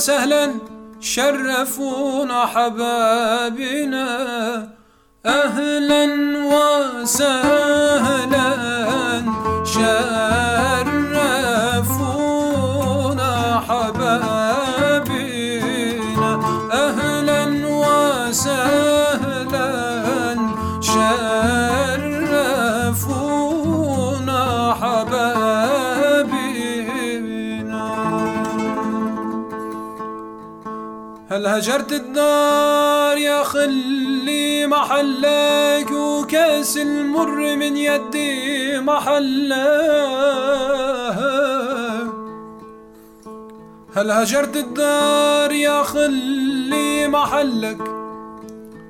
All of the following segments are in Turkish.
وسهلا شرفونا حبابنا هجرت الدار يا خلي محلك وكاس المر من يدي محلك. هل هجرت الدار يا خلي محلك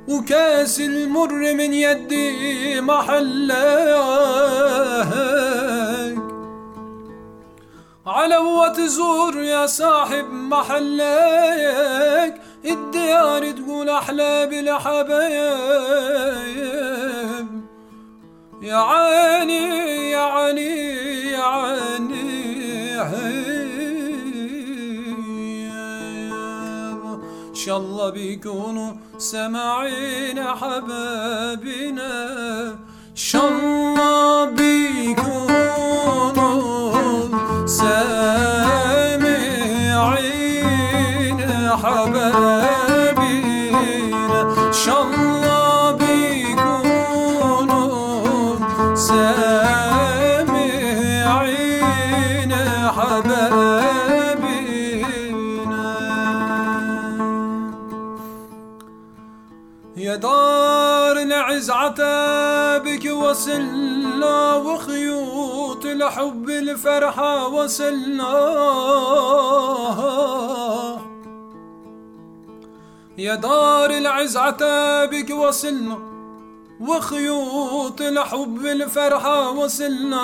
وكاس المر من يدي محلك. على زور يا صاحب محلك الديار تقول أحلى بالحبايب يا عيني يا عيني يا عيني. إن شاء الله بيكونوا سامعين حبابنا إن شاء الله بيكونوا سامعين حبابنا إن شاء الله بيكونوا سامعين حبابنا يا دار العز عتابك وصلنا وخيوط الحب الفرحة وصلنا يا دار العز عتابك وصلنا وخيوط الحب الفرحة وصلنا.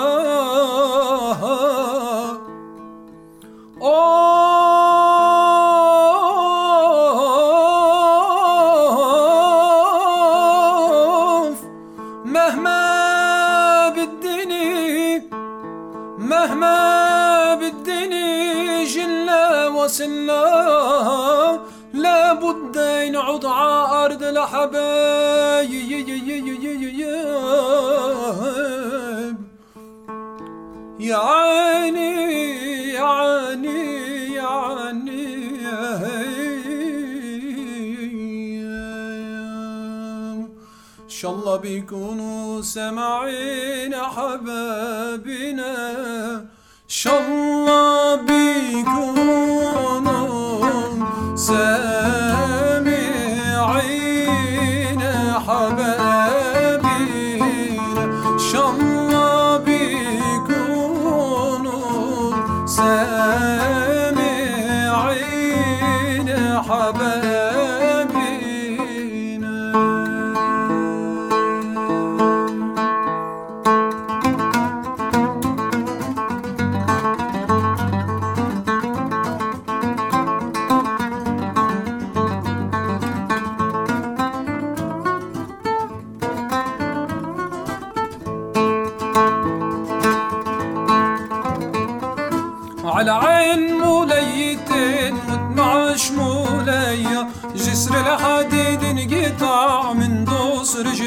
أوف la habayb Yani yani yani. İnşallah bikunu sema'ine hababine İnşallah bikunu sema'ine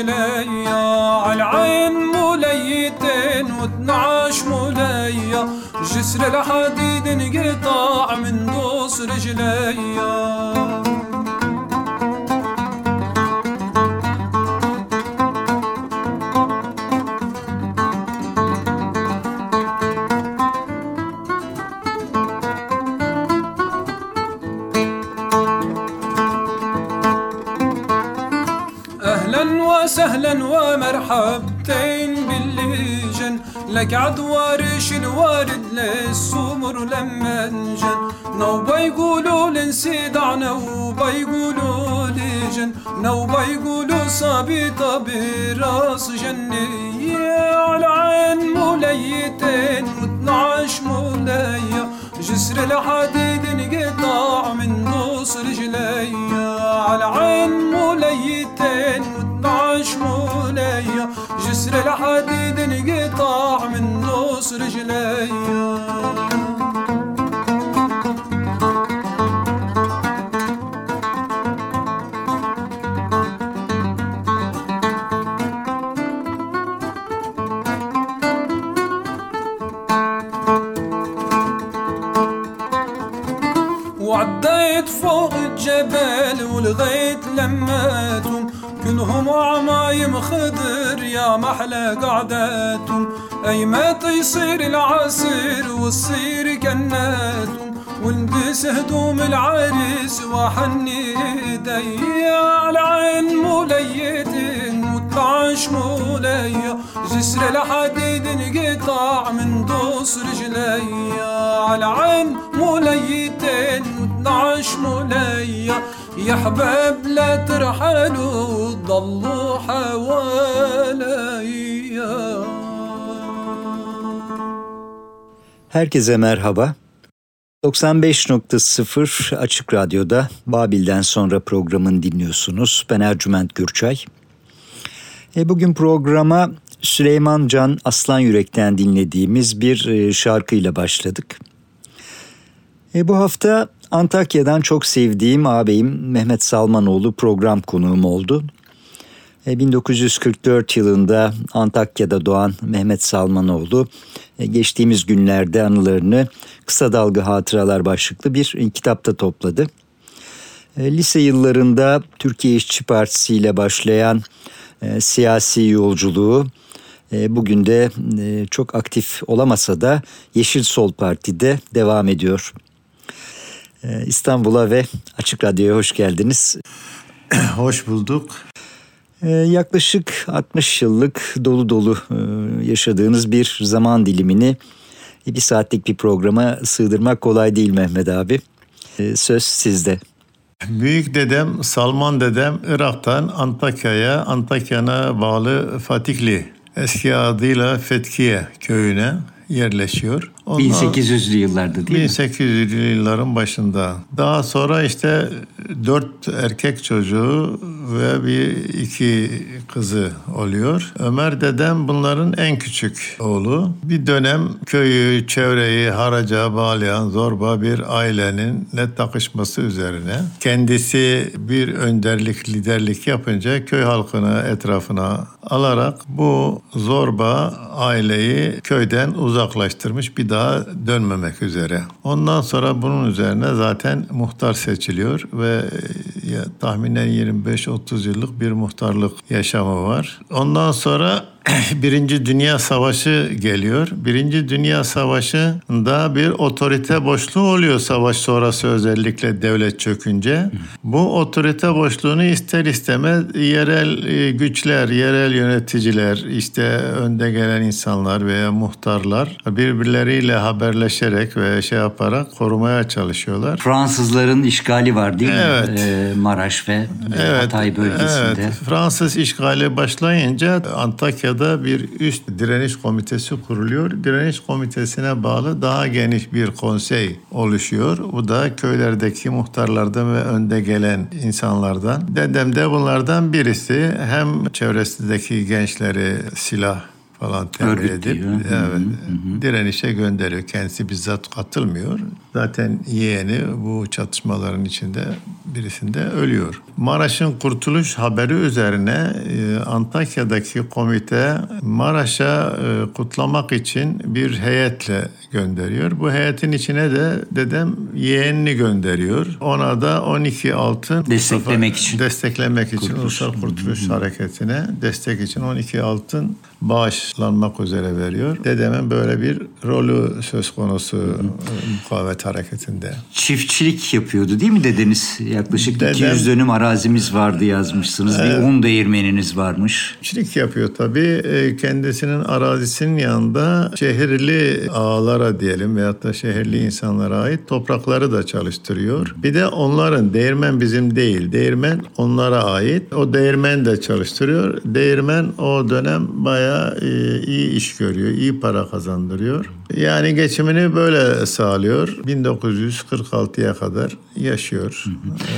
دوس رجليا على عين موليتين وتنعش موليا جسر الحديد انقطع من دوس رجليا لك عدوارش الوارد للسمر لما انجن نوبة يقولوا لنسيدع نوبة يقولوا لجن. نوبة يقولوا صابطة براس جنية. على عين موليتين واثناش مولية جسر الحديد انقطع من نص رجليا على عين مولية جسر الحديد انقطع من نص رجليا وعديت فوق الجبل ولغيت لماتهم كلهم عمايم خضر يا محلى قعداتهم أي متى يصير العصر وتصير كناتهم ولبس هدوم العريس وحني ايدي على عين موليتين وطلعش مولية جسر الحديد انقطع من دوس رجليا. على عين موليتين وطلعش مولية يا حباب لا ترحلوا ضلوا حواليا Herkese merhaba. 95.0 Açık Radyo'da Babil'den sonra programın dinliyorsunuz. Ben Ercüment Gürçay. E bugün programa Süleyman Can Aslan Yürek'ten dinlediğimiz bir e, şarkıyla başladık. E bu hafta Antakya'dan çok sevdiğim ağabeyim Mehmet Salmanoğlu program konuğum oldu. 1944 e, yılında Antakya'da doğan Mehmet Salmanoğlu e, geçtiğimiz günlerde anılarını Kısa Dalga Hatıralar başlıklı bir kitapta topladı. E, lise yıllarında Türkiye İşçi Partisi ile başlayan siyasi yolculuğu bugün de çok aktif olamasa da Yeşil Sol Parti'de devam ediyor. İstanbul'a ve Açık Radyo'ya hoş geldiniz. Hoş bulduk. Ee, yaklaşık 60 yıllık dolu dolu e, yaşadığınız bir zaman dilimini bir saatlik bir programa sığdırmak kolay değil Mehmet abi. Ee, söz sizde. Büyük dedem Salman dedem Irak'tan Antakya'ya, Antakya'na bağlı Fatikli eski adıyla Fetkiye köyüne yerleşiyor. Onlar, 1800'lü yıllarda değil 1800'lü yılların başında. Daha sonra işte dört erkek çocuğu ve bir iki kızı oluyor. Ömer dedem bunların en küçük oğlu. Bir dönem köyü, çevreyi haraca bağlayan zorba bir ailenin net takışması üzerine kendisi bir önderlik, liderlik yapınca köy halkını etrafına alarak bu zorba aileyi köyden uzaklaştırmış bir daha dönmemek üzere. Ondan sonra bunun üzerine zaten muhtar seçiliyor ve ya, tahminen 25-30 yıllık bir muhtarlık yaşamı var. Ondan sonra Birinci Dünya Savaşı geliyor. Birinci Dünya Savaşı'nda bir otorite boşluğu oluyor savaş sonrası özellikle devlet çökünce. Bu otorite boşluğunu ister istemez yerel e, güçler, yerel yöneticiler, işte önde gelen insanlar veya muhtarlar birbirleriyle haberleşerek ve şey yaparak korumaya çalışıyorlar. Fransızların işgali var değil mi? Evet. Ee, Maraş ve evet, Hatay bölgesinde. Evet. Fransız işgali başlayınca Antakya Antakya'da bir üst direniş komitesi kuruluyor. Direniş komitesine bağlı daha geniş bir konsey oluşuyor. Bu da köylerdeki muhtarlardan ve önde gelen insanlardan. Dedem de bunlardan birisi. Hem çevresindeki gençleri silah falan terbiye edip evet, hı hı. direnişe gönderiyor. Kendisi bizzat katılmıyor. Zaten yeğeni bu çatışmaların içinde birisinde ölüyor. Maraş'ın kurtuluş haberi üzerine e, Antakya'daki komite Maraş'a e, kutlamak için bir heyetle gönderiyor. Bu heyetin içine de dedem yeğenini gönderiyor. Ona da 12 altın desteklemek için desteklemek için Kurtuluş. Ulusal Kurtuluş Hareketi'ne destek için 12 altın bağış başlanmak üzere veriyor. Dedemin böyle bir rolü söz konusu mukavemet hareketinde. Çiftçilik yapıyordu değil mi dedeniz? Yaklaşık Dedem- 200 dönüm arazimiz vardı yazmışsınız. Bir un değirmeniniz varmış. Çiftçilik yapıyor tabii. E, Kendisinin arazisinin yanında şehirli ağalara diyelim veyahut da şehirli insanlara ait toprakları da çalıştırıyor. Bir de onların değirmen bizim değil. Değirmen onlara ait. O değirmen de çalıştırıyor. Değirmen o dönem bayağı e, iyi iş görüyor. iyi para kazandırıyor. Yani geçimini böyle sağlıyor. 1946'ya kadar yaşıyor.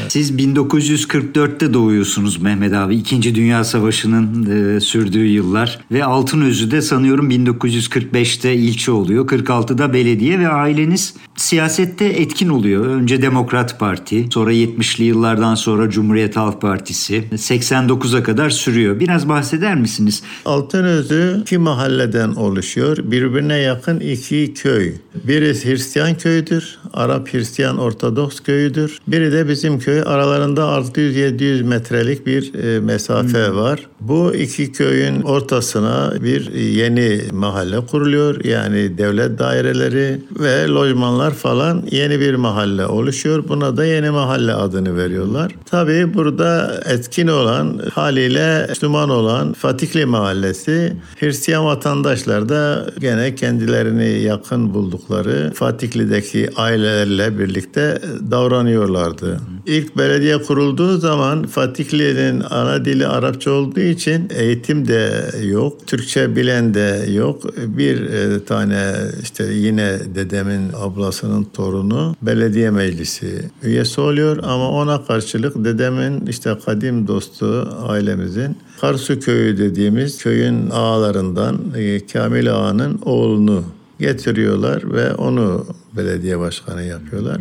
Siz 1944'te doğuyorsunuz Mehmet abi. İkinci Dünya Savaşı'nın e, sürdüğü yıllar. Ve Altınözü'de sanıyorum 1945'te ilçe oluyor. 46'da belediye ve aileniz siyasette etkin oluyor. Önce Demokrat Parti, sonra 70'li yıllardan sonra Cumhuriyet Halk Partisi. 89'a kadar sürüyor. Biraz bahseder misiniz? Altınözü iki mahalleden oluşuyor. Birbirine yakın iki köy. Biri Hristiyan köyüdür. Arap Hristiyan Ortodoks köyüdür. Biri de bizim köy. Aralarında 600-700 metrelik bir e, mesafe var. Bu iki köyün ortasına bir yeni mahalle kuruluyor. Yani devlet daireleri ve lojmanlar falan yeni bir mahalle oluşuyor. Buna da yeni mahalle adını veriyorlar. Tabii burada etkin olan haliyle Müslüman olan Fatihli Mahallesi Hristiyan vatandaşlar da gene kendilerini yakın buldukları Fatihli'deki ailelerle birlikte davranıyorlardı. İlk belediye kurulduğu zaman Fatihli'nin ana dili Arapça olduğu için eğitim de yok, Türkçe bilen de yok. Bir e, tane işte yine dedemin ablasının torunu belediye meclisi üyesi oluyor ama ona karşılık dedemin işte kadim dostu ailemizin Karsu köyü dediğimiz köyün ağalarından e, Kamil Ağa'nın oğlunu getiriyorlar ve onu belediye başkanı yapıyorlar.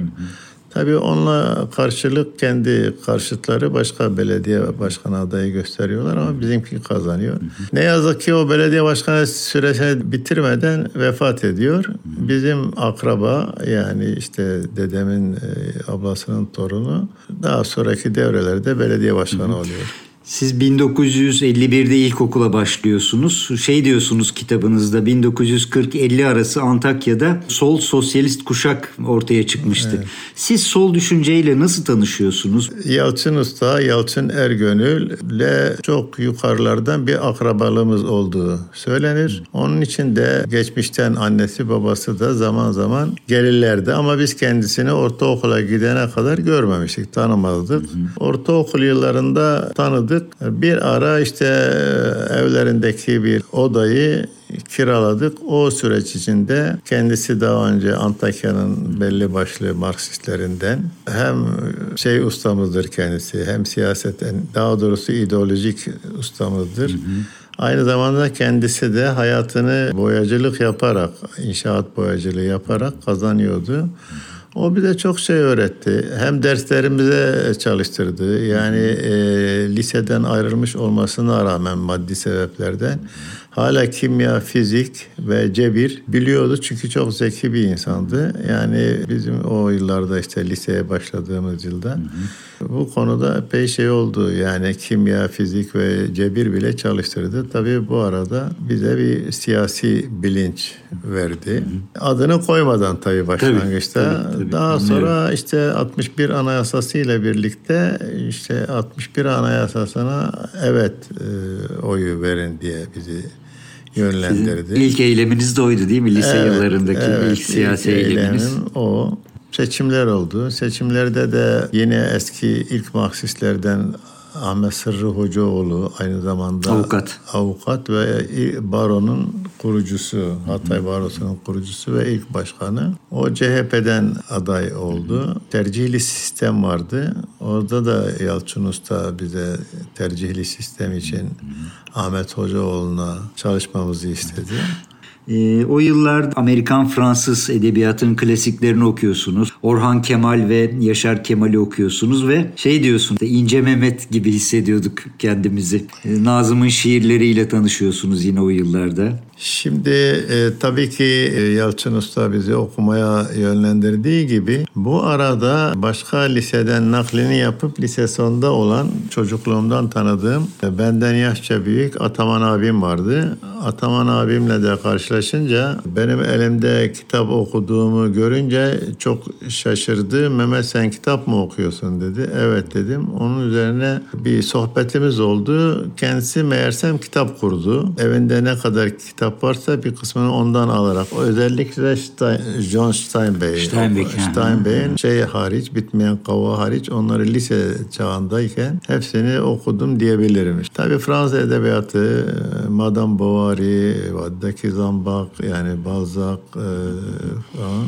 Tabii onunla karşılık kendi karşıtları başka belediye başkanı adayı gösteriyorlar ama bizimki kazanıyor. Ne yazık ki o belediye başkanı süresini bitirmeden vefat ediyor. Bizim akraba yani işte dedemin e, ablasının torunu daha sonraki devrelerde belediye başkanı oluyor. Siz 1951'de ilkokula başlıyorsunuz. Şey diyorsunuz kitabınızda 1940-50 arası Antakya'da sol sosyalist kuşak ortaya çıkmıştı. Siz sol düşünceyle nasıl tanışıyorsunuz? Yalçın Usta, Yalçın Ergönül'le çok yukarılardan bir akrabalığımız olduğu söylenir. Onun için de geçmişten annesi babası da zaman zaman gelirlerdi ama biz kendisini ortaokula gidene kadar görmemiştik, tanımazdık. Ortaokul yıllarında tanıdık. Bir ara işte evlerindeki bir odayı kiraladık. O süreç içinde kendisi daha önce Antakya'nın belli başlı Marksistlerinden hem şey ustamızdır kendisi hem siyaseten daha doğrusu ideolojik ustamızdır. Aynı zamanda kendisi de hayatını boyacılık yaparak, inşaat boyacılığı yaparak kazanıyordu. O bize çok şey öğretti. Hem derslerimize çalıştırdı. Yani e, liseden ayrılmış olmasına rağmen maddi sebeplerden hala kimya, fizik ve cebir biliyordu çünkü çok zeki bir insandı. Yani bizim o yıllarda işte liseye başladığımız yılda bu konuda epey şey oldu. Yani kimya, fizik ve cebir bile çalıştırdı. Tabii bu arada bize bir siyasi bilinç verdi. Adını koymadan tabii başlangıçta. tabii, tabii. Daha sonra işte 61 Anayasası ile birlikte işte 61 Anayasasına evet e, oyu verin diye bizi yönlendirdi. İlk eyleminiz de oydu değil mi? Lise Evet, yıllarındaki evet, ilk siyasi ilk eyleminiz. o. Seçimler oldu. Seçimlerde de yine eski ilk Marksistlerden Ahmet Sırrı Hocaoğlu aynı zamanda Avukat. avukat ve baronun kurucusu, Hatay Barosu'nun kurucusu ve ilk başkanı. O CHP'den aday oldu. Tercihli sistem vardı. Orada da Yalçın Usta bize tercihli sistem için Ahmet Hocaoğlu'na çalışmamızı istedi. E, o yıllarda Amerikan Fransız edebiyatının klasiklerini okuyorsunuz. Orhan Kemal ve Yaşar Kemal'i okuyorsunuz ve şey diyorsun İnce Mehmet gibi hissediyorduk kendimizi. E, Nazım'ın şiirleriyle tanışıyorsunuz yine o yıllarda. Şimdi e, tabii ki e, Yalçın Usta bizi okumaya yönlendirdiği gibi bu arada başka liseden naklini yapıp lise sonunda olan çocukluğumdan tanıdığım e, benden yaşça büyük Ataman abim vardı. Ataman abimle de karşılaşınca benim elimde kitap okuduğumu görünce çok şaşırdı. Mehmet sen kitap mı okuyorsun dedi. Evet dedim. Onun üzerine bir sohbetimiz oldu. Kendisi meğersem kitap kurdu. Evinde ne kadar kitap varsa bir kısmını ondan alarak. Özellikle Stein, John Steinbeck. Steinbeck. Steinbeck'in şey hariç, bitmeyen kava hariç onları lise çağındayken hepsini okudum diyebilirim. Tabii Fransız edebiyatı, Madame Bovary, Vaddaki Zambak, yani Balzac e, falan.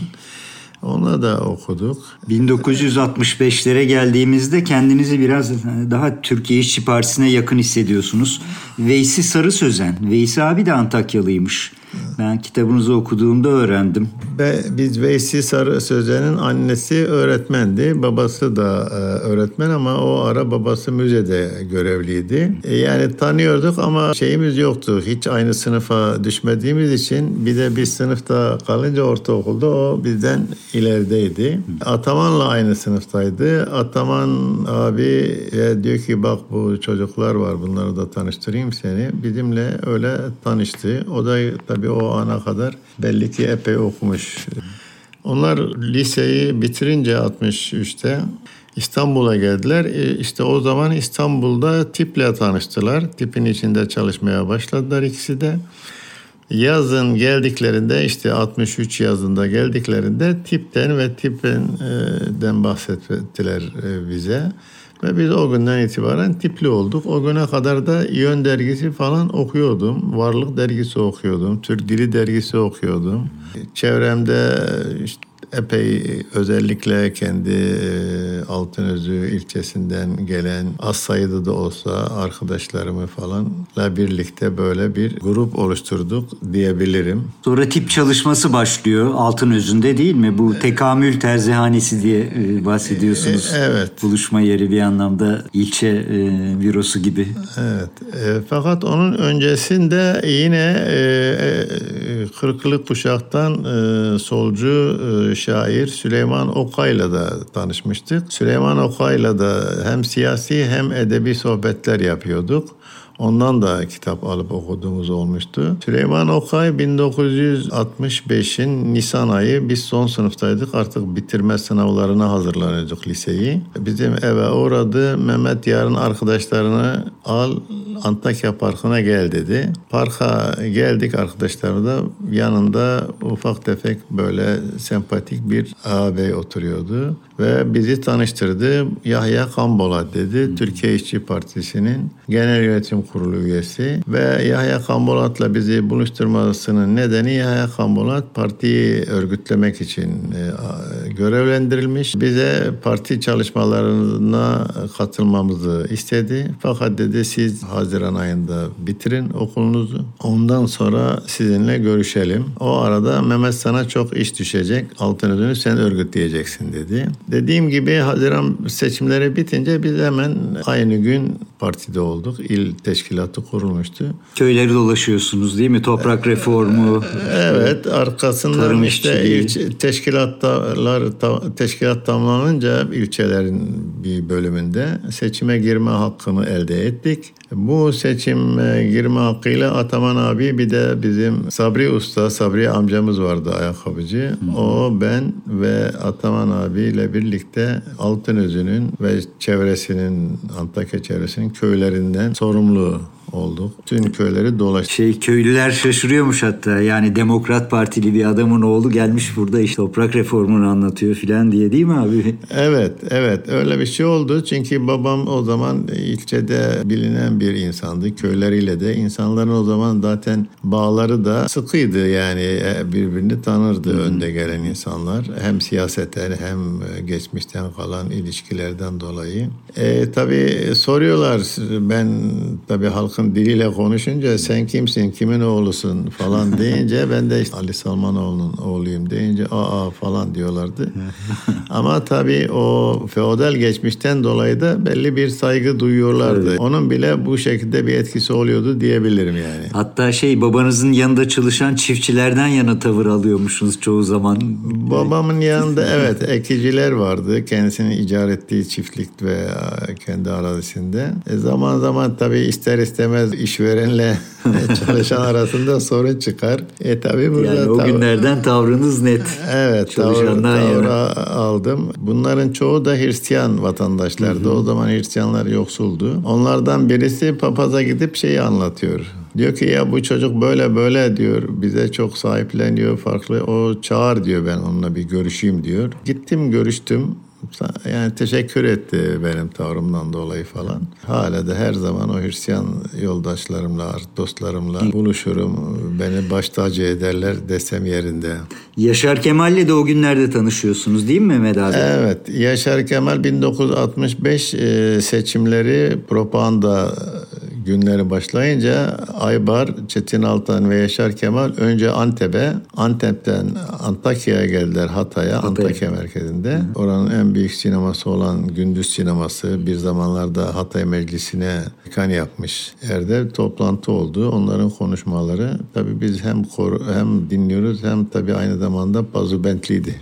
Onu da okuduk. 1965'lere geldiğimizde kendinizi biraz daha Türkiye İşçi Partisi'ne yakın hissediyorsunuz. Veysi Sarı Sözen. Veysi abi de Antakyalıymış. Ben kitabınızı okuduğumda öğrendim. Ve biz Veysi Sarı Sözen'in annesi öğretmendi. Babası da e, öğretmen ama o ara babası müzede görevliydi. E, yani tanıyorduk ama şeyimiz yoktu. Hiç aynı sınıfa düşmediğimiz için bir de bir sınıfta kalınca ortaokulda o bizden ilerideydi. Ataman'la aynı sınıftaydı. Ataman abi e, diyor ki bak bu çocuklar var bunları da tanıştırayım seni. Bizimle öyle tanıştı. O da tabii o ana kadar belli ki epey okumuş. Onlar liseyi bitirince 63'te İstanbul'a geldiler. E, İşte o zaman İstanbul'da tiple tanıştılar. Tipin içinde çalışmaya başladılar ikisi de. Yazın geldiklerinde işte 63 yazında geldiklerinde tipten ve tipten bahsettiler e, bize. Ve biz o günden itibaren tipli olduk. O güne kadar da Yön dergisi falan okuyordum. Varlık dergisi okuyordum. Türk Dili dergisi okuyordum. Çevremde işte epey özellikle kendi e, Altınözü ilçesinden gelen az sayıda da olsa arkadaşlarımı falanla birlikte böyle bir grup oluşturduk diyebilirim. Sonra tip çalışması başlıyor Altınözü'nde değil mi? Bu tekamül terzihanesi diye e, bahsediyorsunuz. E, evet. Buluşma yeri bir anlamda ilçe e, bürosu gibi. Evet. E, fakat onun öncesinde yine e, e, kuşaktan e, solcu e, şair Süleyman Okay'la da tanışmıştık. Süleyman Okay'la da hem siyasi hem edebi sohbetler yapıyorduk. Ondan da kitap alıp okuduğumuz olmuştu. Süleyman Okay 1965'in Nisan ayı biz son sınıftaydık. Artık bitirme sınavlarına hazırlanıyorduk liseyi. Bizim eve uğradı. Mehmet yarın arkadaşlarını al Antakya Parkı'na gel dedi. Parka geldik arkadaşlar da yanında ufak tefek böyle sempatik bir ağabey oturuyordu. Ve bizi tanıştırdı. Yahya Kambolat dedi. Türkiye İşçi Partisi'nin genel yönetim kurulu üyesi. Ve Yahya Kambolat'la bizi buluşturmasının nedeni Yahya Kambolat partiyi örgütlemek için e, görevlendirilmiş. Bize parti çalışmalarına katılmamızı istedi. Fakat dedi siz Haziran ayında bitirin okulunuzu. Ondan sonra sizinle görüşelim. O arada Mehmet sana çok iş düşecek. Altınözünü sen örgütleyeceksin dedi. Dediğim gibi Haziran seçimleri bitince biz hemen aynı gün partide olduk. İl teşkilatı kurulmuştu. Köyleri dolaşıyorsunuz değil mi? Toprak reformu. Evet arkasından işte ilçe, teşkilatlar teşkilat tamamlanınca ilçelerin bir bölümünde seçime girme hakkını elde ettik. Bu seçime girme hakkıyla Ataman abi bir de bizim Sabri Usta, Sabri amcamız vardı ayakkabıcı. O, ben ve Ataman abiyle birlikte Altınözü'nün ve çevresinin, Antakya çevresinin köylerinden sorumlu olduk. Tüm köyleri dolaştık. Şey köylüler şaşırıyormuş hatta. Yani Demokrat Partili bir adamın oğlu gelmiş burada işte toprak reformunu anlatıyor filan diye değil mi abi? Evet, evet öyle bir şey oldu. Çünkü babam o zaman ilçede bilinen bir insandı. Köyleriyle de insanların o zaman zaten bağları da sıkıydı. Yani e, birbirini tanırdı önde gelen insanlar. Hem siyaseten hem e, geçmişten kalan ilişkilerden dolayı. E, tabii soruyorlar ben tabii halkın halkın diliyle konuşunca sen kimsin, kimin oğlusun falan deyince ben de işte Ali Salmanoğlu'nun oğluyum deyince aa falan diyorlardı. Ama tabii o feodal geçmişten dolayı da belli bir saygı duyuyorlardı. Onun bile bu şekilde bir etkisi oluyordu diyebilirim yani. Hatta şey babanızın yanında çalışan çiftçilerden yana tavır alıyormuşsunuz çoğu zaman. Babamın yanında evet ekiciler vardı. Kendisinin icar ettiği çiftlik ve kendi arazisinde. E zaman zaman tabii ister istemez işverenle çalışan arasında sorun çıkar. E tabii burada Yani o tav- günlerden tavrınız net. Evet, tavır, Çalışandan tavır aldım. Bunların çoğu da Hristiyan vatandaşlardı. O zaman Hristiyanlar yoksuldu. Onlardan birisi papaza gidip şeyi anlatıyor. Diyor ki ya bu çocuk böyle böyle diyor. Bize çok sahipleniyor farklı. O çağır diyor ben onunla bir görüşeyim diyor. Gittim görüştüm. Yani teşekkür etti benim tavrımdan dolayı falan. Hala da her zaman o Hristiyan yoldaşlarımla, dostlarımla buluşurum. Beni baş tacı ederler desem yerinde. Yaşar Kemal'le de o günlerde tanışıyorsunuz değil mi Mehmet abi? Evet, Yaşar Kemal 1965 e, seçimleri propaganda günleri başlayınca Aybar, Çetin Altan ve Yaşar Kemal önce Antep'e, Antep'ten Antakya'ya geldiler Hatay'a, Antakya merkezinde. Oranın en büyük sineması olan Gündüz Sineması bir zamanlarda Hatay Meclisi'ne kan yapmış yerde toplantı oldu. Onların konuşmaları tabii biz hem kor, hem dinliyoruz hem tabii aynı zamanda Bazu Bentley'di.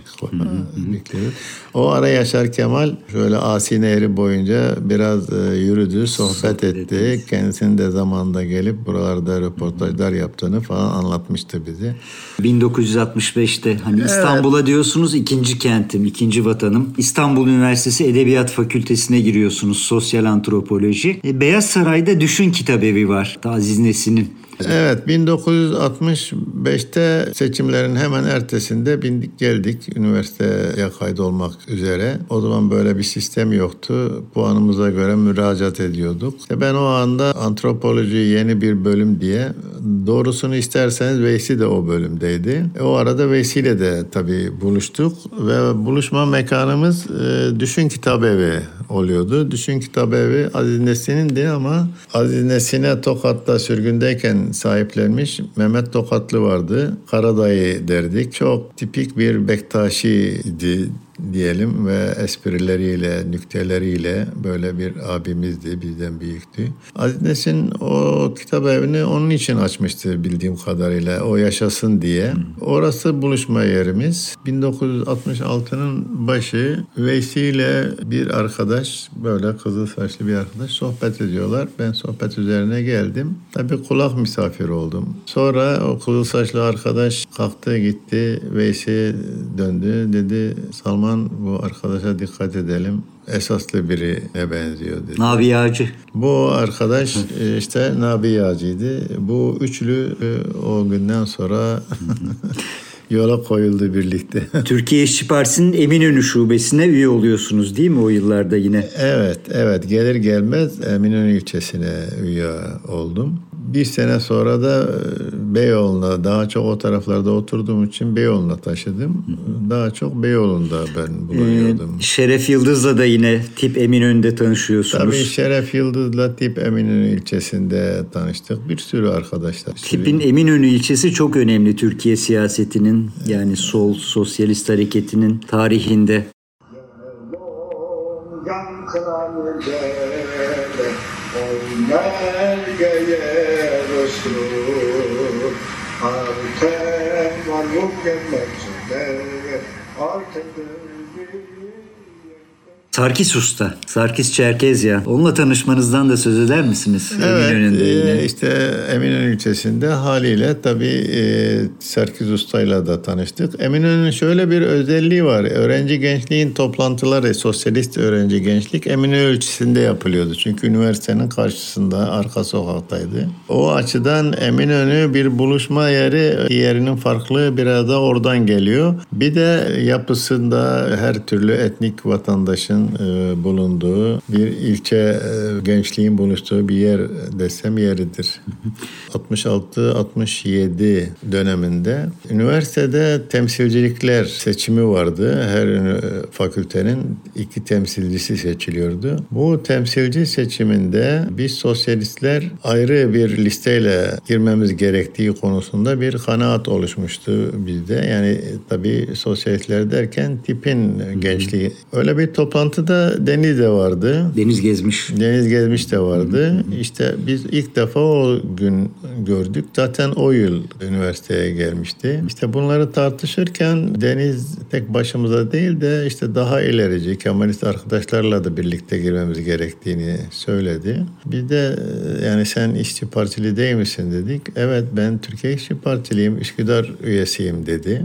O ara Yaşar Kemal şöyle Asi Nehri boyunca biraz e, yürüdü, sohbet etti. Kendisinin de zamanında gelip buralarda röportajlar yaptığını falan anlatmıştı bize. 1965'te hani İstanbul'a diyorsunuz ikinci kentim, ikinci vatanım. İstanbul Üniversitesi Edebiyat Fakültesine giriyorsunuz sosyal antropoloji. E, Beyaz Saray'da Düşün Kitabevi var. Aziz Nesin'in. Evet 1965'te seçimlerin hemen ertesinde bindik geldik üniversiteye kaydolmak üzere. O zaman böyle bir sistem yoktu. Puanımıza göre müracaat ediyorduk. İşte ben o anda antropoloji yeni bir bölüm diye doğrusunu isterseniz Veysi de o bölümdeydi. E, o arada Veysi ile de tabii buluştuk ve buluşma mekanımız e, Düşün Kitabevi oluyordu. Düşün Kitabevi Aziz Nesin'indi ama Aziz Nesin'e Tokat'ta sürgündeyken sahiplenmiş Mehmet Tokatlı vardı. Karadayı derdik. Çok tipik bir Bektaşi'ydi diyelim ve esprileriyle, nükteleriyle böyle bir abimizdi, bizden büyüktü. Aziz Nesin o kitap evini onun için açmıştı bildiğim kadarıyla, o yaşasın diye. Orası buluşma yerimiz. 1966'nın başı Veysi ile bir arkadaş, böyle kızıl saçlı bir arkadaş sohbet ediyorlar. Ben sohbet üzerine geldim. Tabii kulak misafir oldum. Sonra o kızıl saçlı arkadaş kalktı gitti. Veysi döndü. Dedi Salman bu arkadaşa dikkat edelim. Esaslı birine benziyor dedi. Nabi Yağcı. Bu arkadaş e, işte Nabi Yağcı'ydı. Bu üçlü e, o günden sonra yola koyuldu birlikte. Türkiye İşçi Partisi'nin Eminönü şubesine üye oluyorsunuz değil mi o yıllarda yine? Evet, evet. Gelir gelmez Eminönü ilçesine üye oldum. Bir sene sonra da e, Beyoğlu'na, daha çok o taraflarda oturduğum için Beyoğlu'na taşıdım. Daha çok Beyoğlu'nda ben bulunuyordum. Şeref Yıldız'la da yine tip Eminönü'nde tanışıyorsunuz. Tabii Şeref Yıldız'la Tip Eminönü ilçesinde tanıştık. Bir sürü arkadaşlar. Tipin Eminönü ilçesi çok önemli Türkiye siyasetinin yani sol sosyalist hareketinin tarihinde. Yankılan gele Sarkis Usta, Sarkis Çerkezya. Onunla tanışmanızdan da söz eder misiniz? Eminönü'nde Evet, yine. e, işte Eminönü ilçesinde haliyle tabii e, Serkiz Usta'yla da tanıştık. Eminönü'nün şöyle bir özelliği var. Öğrenci gençliğin toplantıları, sosyalist öğrenci gençlik Eminönü ilçesinde yapılıyordu. Çünkü üniversitenin karşısında, arka sokaktaydı. O açıdan Eminönü bir buluşma yeri, diğerinin farklı bir arada oradan geliyor. Bir de yapısında her türlü etnik vatandaşın e, bulunduğu bir ilçe e, gençliğin buluştuğu bir yer desem yeridir. 66-67 döneminde üniversitede temsilcilikler seçimi vardı. Her fakültenin iki temsilcisi seçiliyordu. Bu temsilci seçiminde biz sosyalistler ayrı bir listeyle girmemiz gerektiği konusunda bir kanaat oluşmuştu bizde. Yani tabii sosyalistler derken tipin gençliği. Öyle bir toplantıda Deniz de vardı. Deniz gezmiş. Deniz Gezmiş de vardı. İşte biz ilk defa o gün gördük. Zaten o yıl üniversiteye gelmişti. İşte bunları tartışırken Deniz tek başımıza değil de işte daha ilerici Kemalist arkadaşlarla da birlikte girmemiz gerektiğini söyledi. Biz de e, yani sen işçi partili değil misin dedik. Evet ben Türkiye İşçi Partiliyim, Üsküdar üyesiyim dedi.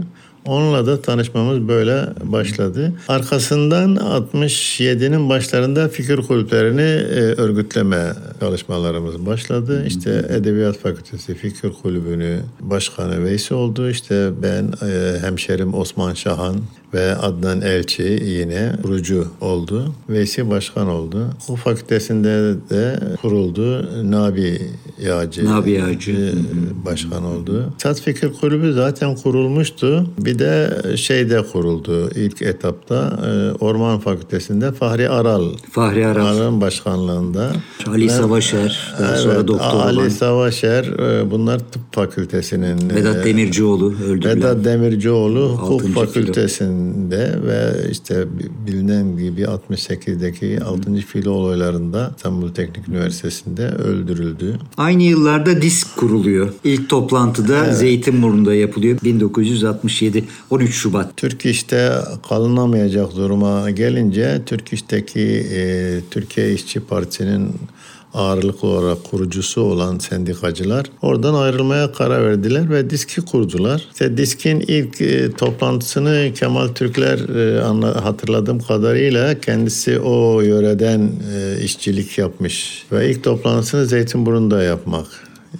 Onunla da tanışmamız böyle başladı. Arkasından 67'nin başlarında fikir kulüplerini e, örgütleme çalışmalarımız başladı. İşte Edebiyat Fakültesi Fikir Kulübü'nü başkanı Veysi oldu. İşte ben e, hemşerim Osman Şahan ve Adnan Elçi yine kurucu oldu. Veysi başkan oldu. Hukuk Fakültesinde de kuruldu. Nabi Yağcı. Nabi Yağcı. e, başkan oldu. Sat Fikir Kulübü zaten kurulmuştu. Bir de şeyde kuruldu ilk etapta e, Orman Fakültesi'nde Fahri Aral. Fahri Aral. Aral'ın başkanlığında. Ali Ben- Savaşer, daha sonra Evet, doktor Ali olan Savaşer e, bunlar tıp fakültesinin Vedat Demircioğlu öldürülen. Vedat Demircioğlu hukuk Altıncı fakültesinde ve işte bilinen gibi 68'deki 6. filo olaylarında İstanbul Teknik Üniversitesi'nde öldürüldü. Aynı yıllarda disk kuruluyor. İlk toplantıda Zeytinburnu'nda yapılıyor. 1967 13 Şubat. Türk İş'te kalınamayacak duruma gelince Türk İş'teki e, Türkiye İşçi Partisi'nin ağırlıklı olarak kurucusu olan sendikacılar oradan ayrılmaya karar verdiler ve diski kurdular. İşte diskin ilk e, toplantısını Kemal Türkler e, anla- hatırladığım kadarıyla kendisi o yöreden e, işçilik yapmış ve ilk toplantısını Zeytinburnu'nda yapmak.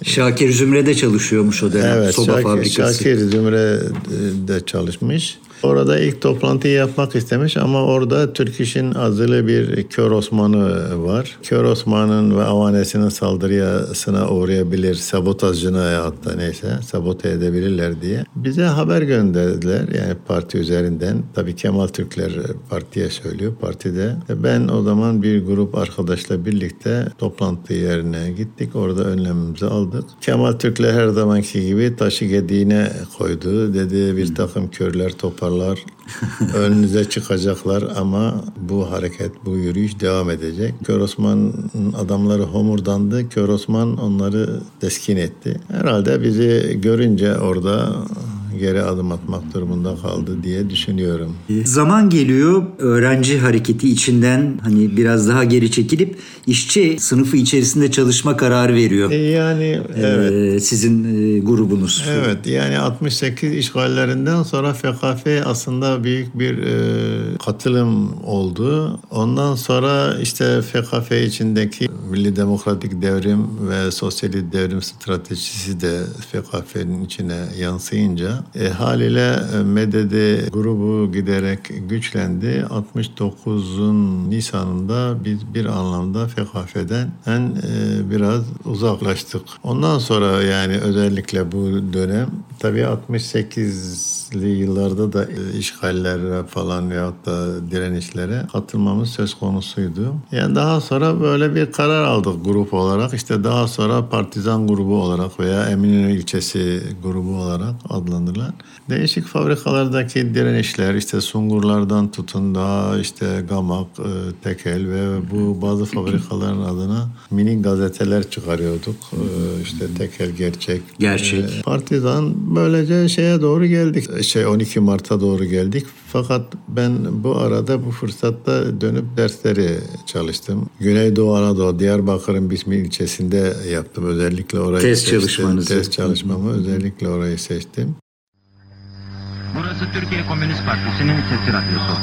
Şakir Zümre'de çalışıyormuş o dönem. Evet, Soba Şakir, fabrikası. Şakir Zümre'de çalışmış. Orada ilk toplantıyı yapmak istemiş ama orada Türk İş'in azılı bir Kör Osman'ı var. Kör Osman'ın ve avanesinin saldırısına uğrayabilir, sabotajcına hatta neyse sabote edebilirler diye. Bize haber gönderdiler yani parti üzerinden. Tabii Kemal Türkler partiye söylüyor partide. Ben o zaman bir grup arkadaşla birlikte toplantı yerine gittik. Orada önlemimizi aldık. Kemal Türkler her zamanki gibi taşı gediğine koydu. Dedi bir takım körler toparlar. Önünüze çıkacaklar ama bu hareket, bu yürüyüş devam edecek. Kör Osman'ın adamları homurdandı. Kör Osman onları teskin etti. Herhalde bizi görünce orada geri adım atmak durumunda kaldı diye düşünüyorum. Zaman geliyor öğrenci hareketi içinden hani biraz daha geri çekilip işçi sınıfı içerisinde çalışma kararı veriyor. E yani evet. Ee, sizin e, grubunuz. Evet yani 68 işgallerinden sonra FKF aslında büyük bir e, katılım oldu. Ondan sonra işte FKF içindeki Milli Demokratik Devrim ve Sosyalist Devrim stratejisi de FKF'nin içine yansıyınca e, haliyle e, MDD grubu giderek güçlendi. 69'un Nisan'ında biz bir anlamda FKF'den en e, biraz uzaklaştık. Ondan sonra yani özellikle bu dönem tabii 68'li yıllarda da e, işgallere falan veyahut da direnişlere katılmamız söz konusuydu. Yani daha sonra böyle bir karar aldık grup olarak. İşte daha sonra partizan grubu olarak veya Eminönü ilçesi grubu olarak adlandırılan değişik fabrikalardaki direnişler işte Sungurlardan tutun daha işte Gamak, e, Tekel ve bu bazı fabrikaların adına mini gazeteler çıkarıyorduk. E, işte Tekel Gerçek. Gerçek. Partizan böylece şeye doğru geldik. Şey 12 Mart'a doğru geldik. Fakat ben bu arada bu fırsatta dönüp dersleri çalıştım. Güneydoğu Anadolu, Diyarbakır'ın Bismi ilçesinde yaptım. Özellikle orayı Tez seçtim. çalışmanızı. Tez çalışmamı özellikle orayı seçtim. Burası Türkiye Komünist Partisi'nin sesi radyosu.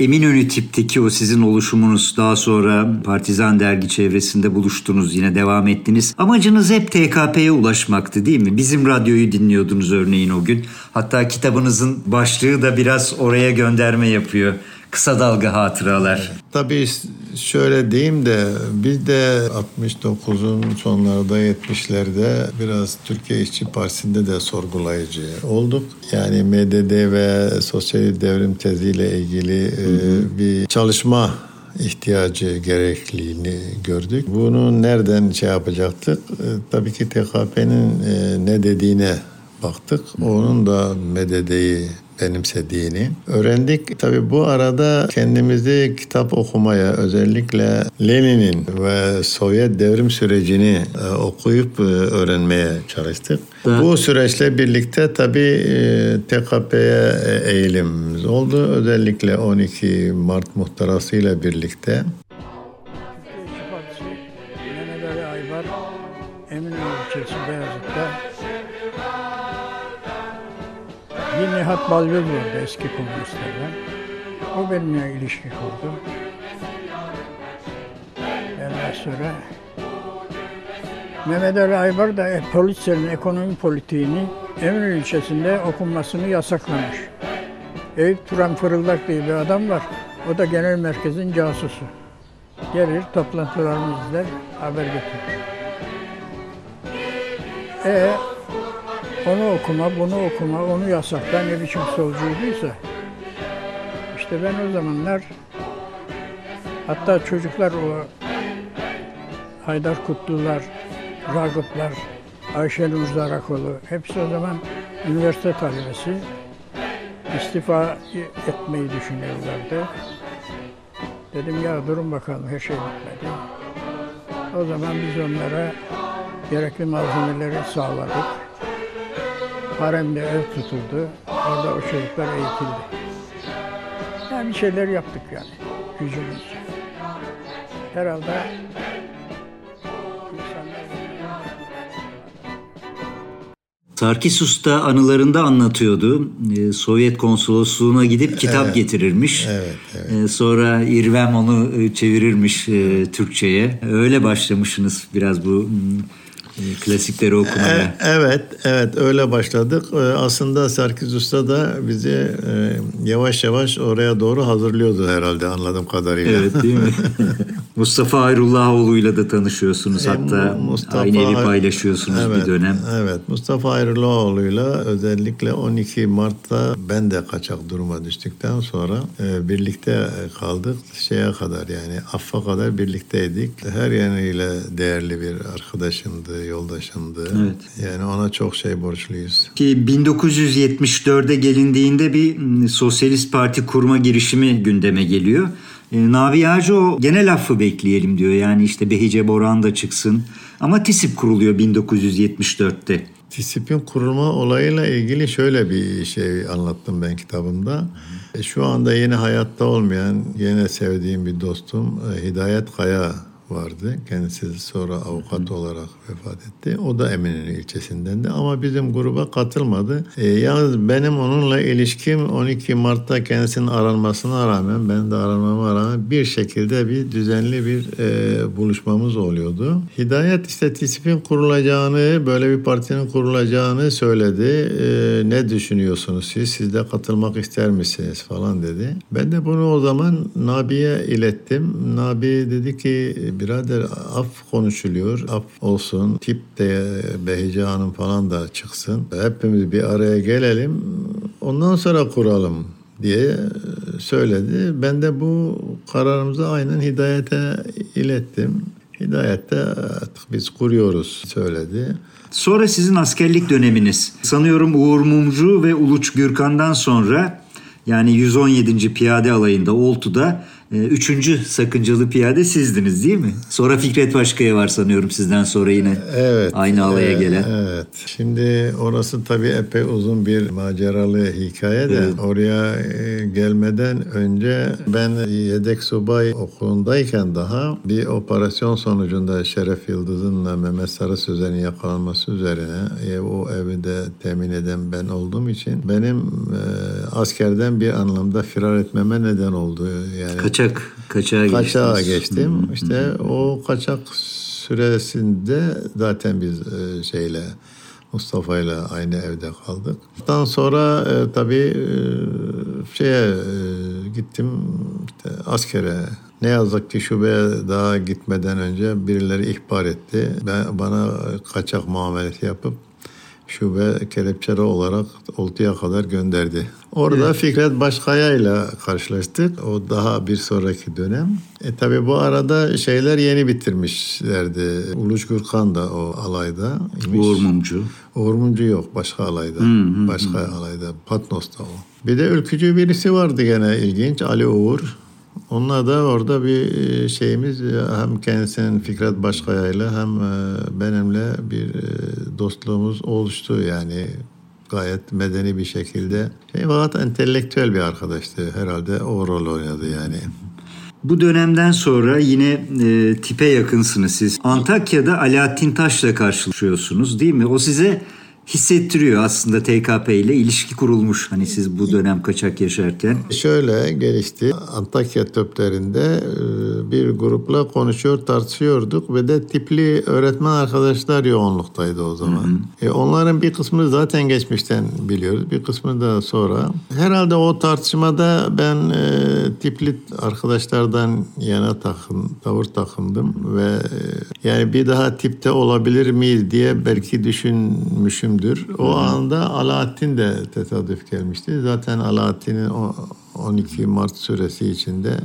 Eminönü tipteki o sizin oluşumunuz daha sonra Partizan Dergi çevresinde buluştunuz yine devam ettiniz. Amacınız hep TKP'ye ulaşmaktı değil mi? Bizim radyoyu dinliyordunuz örneğin o gün. Hatta kitabınızın başlığı da biraz oraya gönderme yapıyor. Kısa dalga hatıralar. Tabii şöyle diyeyim de biz de 69'un sonlarda 70'lerde biraz Türkiye İşçi Partisi'nde de sorgulayıcı olduk. Yani MDD ve sosyal devrim teziyle ilgili e, bir çalışma ihtiyacı gerekliliğini gördük. Bunu nereden şey yapacaktık? E, tabii ki TKP'nin e, ne dediğine baktık. Onun da MDD'yi benimsediğini öğrendik. Tabii bu arada kendimizi kitap okumaya özellikle Lenin'in ve Sovyet devrim sürecini e, okuyup e, öğrenmeye çalıştık. Evet. Bu süreçle birlikte tabii e, TKP'ye eğilimimiz oldu. Özellikle 12 Mart muhtırası ile birlikte. Bir Nihat Balgöz vardı eski komünistlerden. O benimle ilişki kurdu. Ondan sonra Mehmet Ali Aybar da polislerin ekonomi politiğini Eminönü ilçesinde okunmasını yasaklamış. Eyüp Turan Fırıldak diye bir adam var. O da genel merkezin casusu. Gelir toplantılarımızı izler, haber getirir. E onu okuma, bunu okuma, onu yasakla ne biçim solcuyduysa. İşte ben o zamanlar hatta çocuklar o Haydar Kutlular, Ragıplar, Ayşenur Zarakoğlu hepsi o zaman üniversite talebesi istifa etmeyi düşünüyorlardı. Dedim ya durun bakalım her şey bitmedi. O zaman biz onlara gerekli malzemeleri sağladık. Haremde ev tutuldu. Orada o çocuklar eğitildi. Yani bir şeyler yaptık yani gücümüzce. Herhalde Sarkis da anılarında anlatıyordu. Ee, Sovyet konsolosluğuna gidip kitap getirirmiş. Evet, evet. Ee, sonra İrvem onu e, çevirirmiş e, Türkçe'ye. Öyle başlamışsınız biraz bu klasikleri okumaya. E- Evet, evet öyle başladık. E, Aslında Serkis Usta da bizi e, yavaş yavaş oraya doğru hazırlıyordu herhalde anladığım kadarıyla. Evet değil mi? Mustafa Ayrullahoğlu'yla da tanışıyorsunuz. Hatta Mustafa- aynı evi paylaşıyorsunuz evet, bir dönem. Evet, Mustafa Ayrılıoğlu'yla özellikle 12 Mart'ta ben de kaçak duruma düştükten sonra e, birlikte kaldık. Şeye kadar yani affa kadar birlikteydik. Her yanıyla değerli bir arkadaşımdı, yoldaşımdı. Evet. Yani ona çok şey borçluyuz. Ki 1974'e gelindiğinde bir sosyalist parti kurma girişimi gündeme geliyor. E, Navi Ağacı o genel affı bekleyelim diyor. Yani işte Behice Boran da çıksın. Ama TİSİP kuruluyor 1974'te. Disiplin kurulma olayıyla ilgili şöyle bir şey anlattım ben kitabımda. E, Şu anda yine hayatta olmayan, yine sevdiğim bir dostum e, Hidayet Kaya vardı. Kendisi sonra avukat olarak vefat etti. O da Eminönü ilçesindendi ama bizim gruba katılmadı. E, yalnız benim onunla ilişkim 12 Mart'ta kendisinin aranmasına rağmen, ben de aranmama rağmen bir şekilde bir düzenli bir e, buluşmamız oluyordu. Hidayet işte disiplin kurulacağını, böyle bir partinin kurulacağını söyledi. E, ne düşünüyorsunuz siz? Siz de katılmak ister misiniz falan dedi. Ben de bunu o zaman Nabi'ye ilettim. Nabi dedi ki birader af konuşuluyor. Af olsun. Tip de Behice Hanım falan da çıksın. Hepimiz bir araya gelelim. Ondan sonra kuralım diye söyledi. Ben de bu kararımızı aynen Hidayet'e ilettim. Hidayet de artık biz kuruyoruz söyledi. Sonra sizin askerlik döneminiz. Sanıyorum Uğur Mumcu ve Uluç Gürkan'dan sonra yani 117. Piyade Alayı'nda Oltu'da Üçüncü sakıncalı piyade sizdiniz değil mi? Sonra Fikret Başkaya var sanıyorum sizden sonra yine. Evet. Aynı alaya evet, gelen. Evet. Şimdi orası tabii epey uzun bir maceralı hikaye de oraya e, gelmeden önce ben yedek subay okulundayken daha bir operasyon sonucunda Şeref Yıldız'ınla Mehmet Sarı Sözen'in yakalanması üzerine e, o evi de temin eden ben olduğum için benim e, askerden bir anlamda firar etmeme neden oldu. Yani Kaçak, kaçağa kaçağa geçtiniz. geçtim. İşte o kaçak süresinde zaten biz e, şeyle Mustafa ile aynı evde kaldık. Ondan sonra e, tabii e, şeye e, gittim işte askere. Ne yazık ki şubeye daha gitmeden önce birileri ihbar etti. Ben, bana kaçak muamelesi yapıp şube kelepçeli olarak Oltu'ya kadar gönderdi. Orada Fikret Başkaya ile karşılaştık. O daha bir sonraki dönem. E tabi bu arada şeyler yeni bitirmişlerdi. Uluç Gürkan da o alayda. imiş. Uğur Mumcu. Uğur Mumcu yok başka alayda. başka alayda. Patnos'ta o. Bir de ülkücü birisi vardı gene ilginç. Ali Uğur. Onunla da orada bir e, şeyimiz hem kendisinin Fikret Başkaya ile hem e, benimle bir e, dostluğumuz oluştu yani gayet medeni bir şekilde. Şey, fakat entelektüel bir arkadaştı herhalde o rol oynadı yani. Bu dönemden sonra yine e, tipe yakınsınız siz. Antakya'da Alaaddin Taş'la karşılaşıyorsunuz değil mi? O size hissettiriyor aslında TKP ile ilişki kurulmuş. Hani siz bu dönem kaçak yaşarken. Şöyle gelişti. Antakya töplerinde e, bir grupla konuşuyor, tartışıyorduk ve de tipli öğretmen arkadaşlar yoğunluktaydı o zaman. E, onların bir kısmını zaten geçmişten biliyoruz. Bir kısmını da sonra. Herhalde o tartışmada ben e, tipli arkadaşlardan yana takım, tavır takındım ve e, yani bir daha tipte olabilir miyiz diye belki düşünmüşümdür. O anda Alaaddin de tesadüf gelmişti. Zaten Alaaddin'in o 12 Mart süresi içinde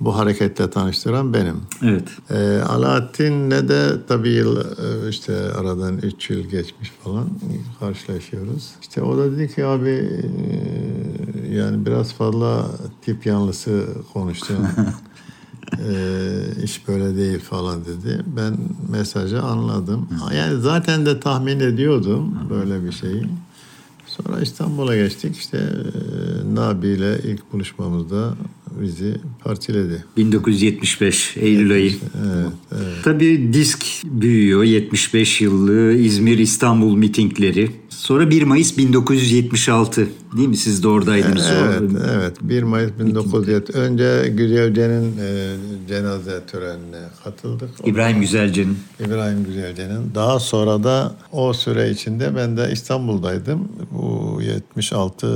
bu hareketle tanıştıran benim. Evet. Ee, Alaaddin'le de tabii e, işte aradan 3 yıl geçmiş falan karşılaşıyoruz. İşte o da dedi ki abi e, yani biraz fazla tip yanlısı konuştun. Ee, iş böyle değil falan dedi. Ben mesajı anladım. Yani zaten de tahmin ediyordum böyle bir şeyi. Sonra İstanbul'a geçtik. İşte e, Nabi ile ilk buluşmamızda bizi partiledi. 1975 Eylül ayı. Evet, evet. Tabii disk büyüyor. 75 yıllık İzmir İstanbul mitingleri. Sonra 1 Mayıs 1976 değil mi? Siz de oradaydınız. o- Evet, evet. 1 Mayıs 1970. Önce Güzelce'nin e, cenaze törenine katıldık. İbrahim Güzelce'nin. İbrahim Güzelce'nin. Daha sonra da o süre içinde ben de İstanbul'daydım. Bu 76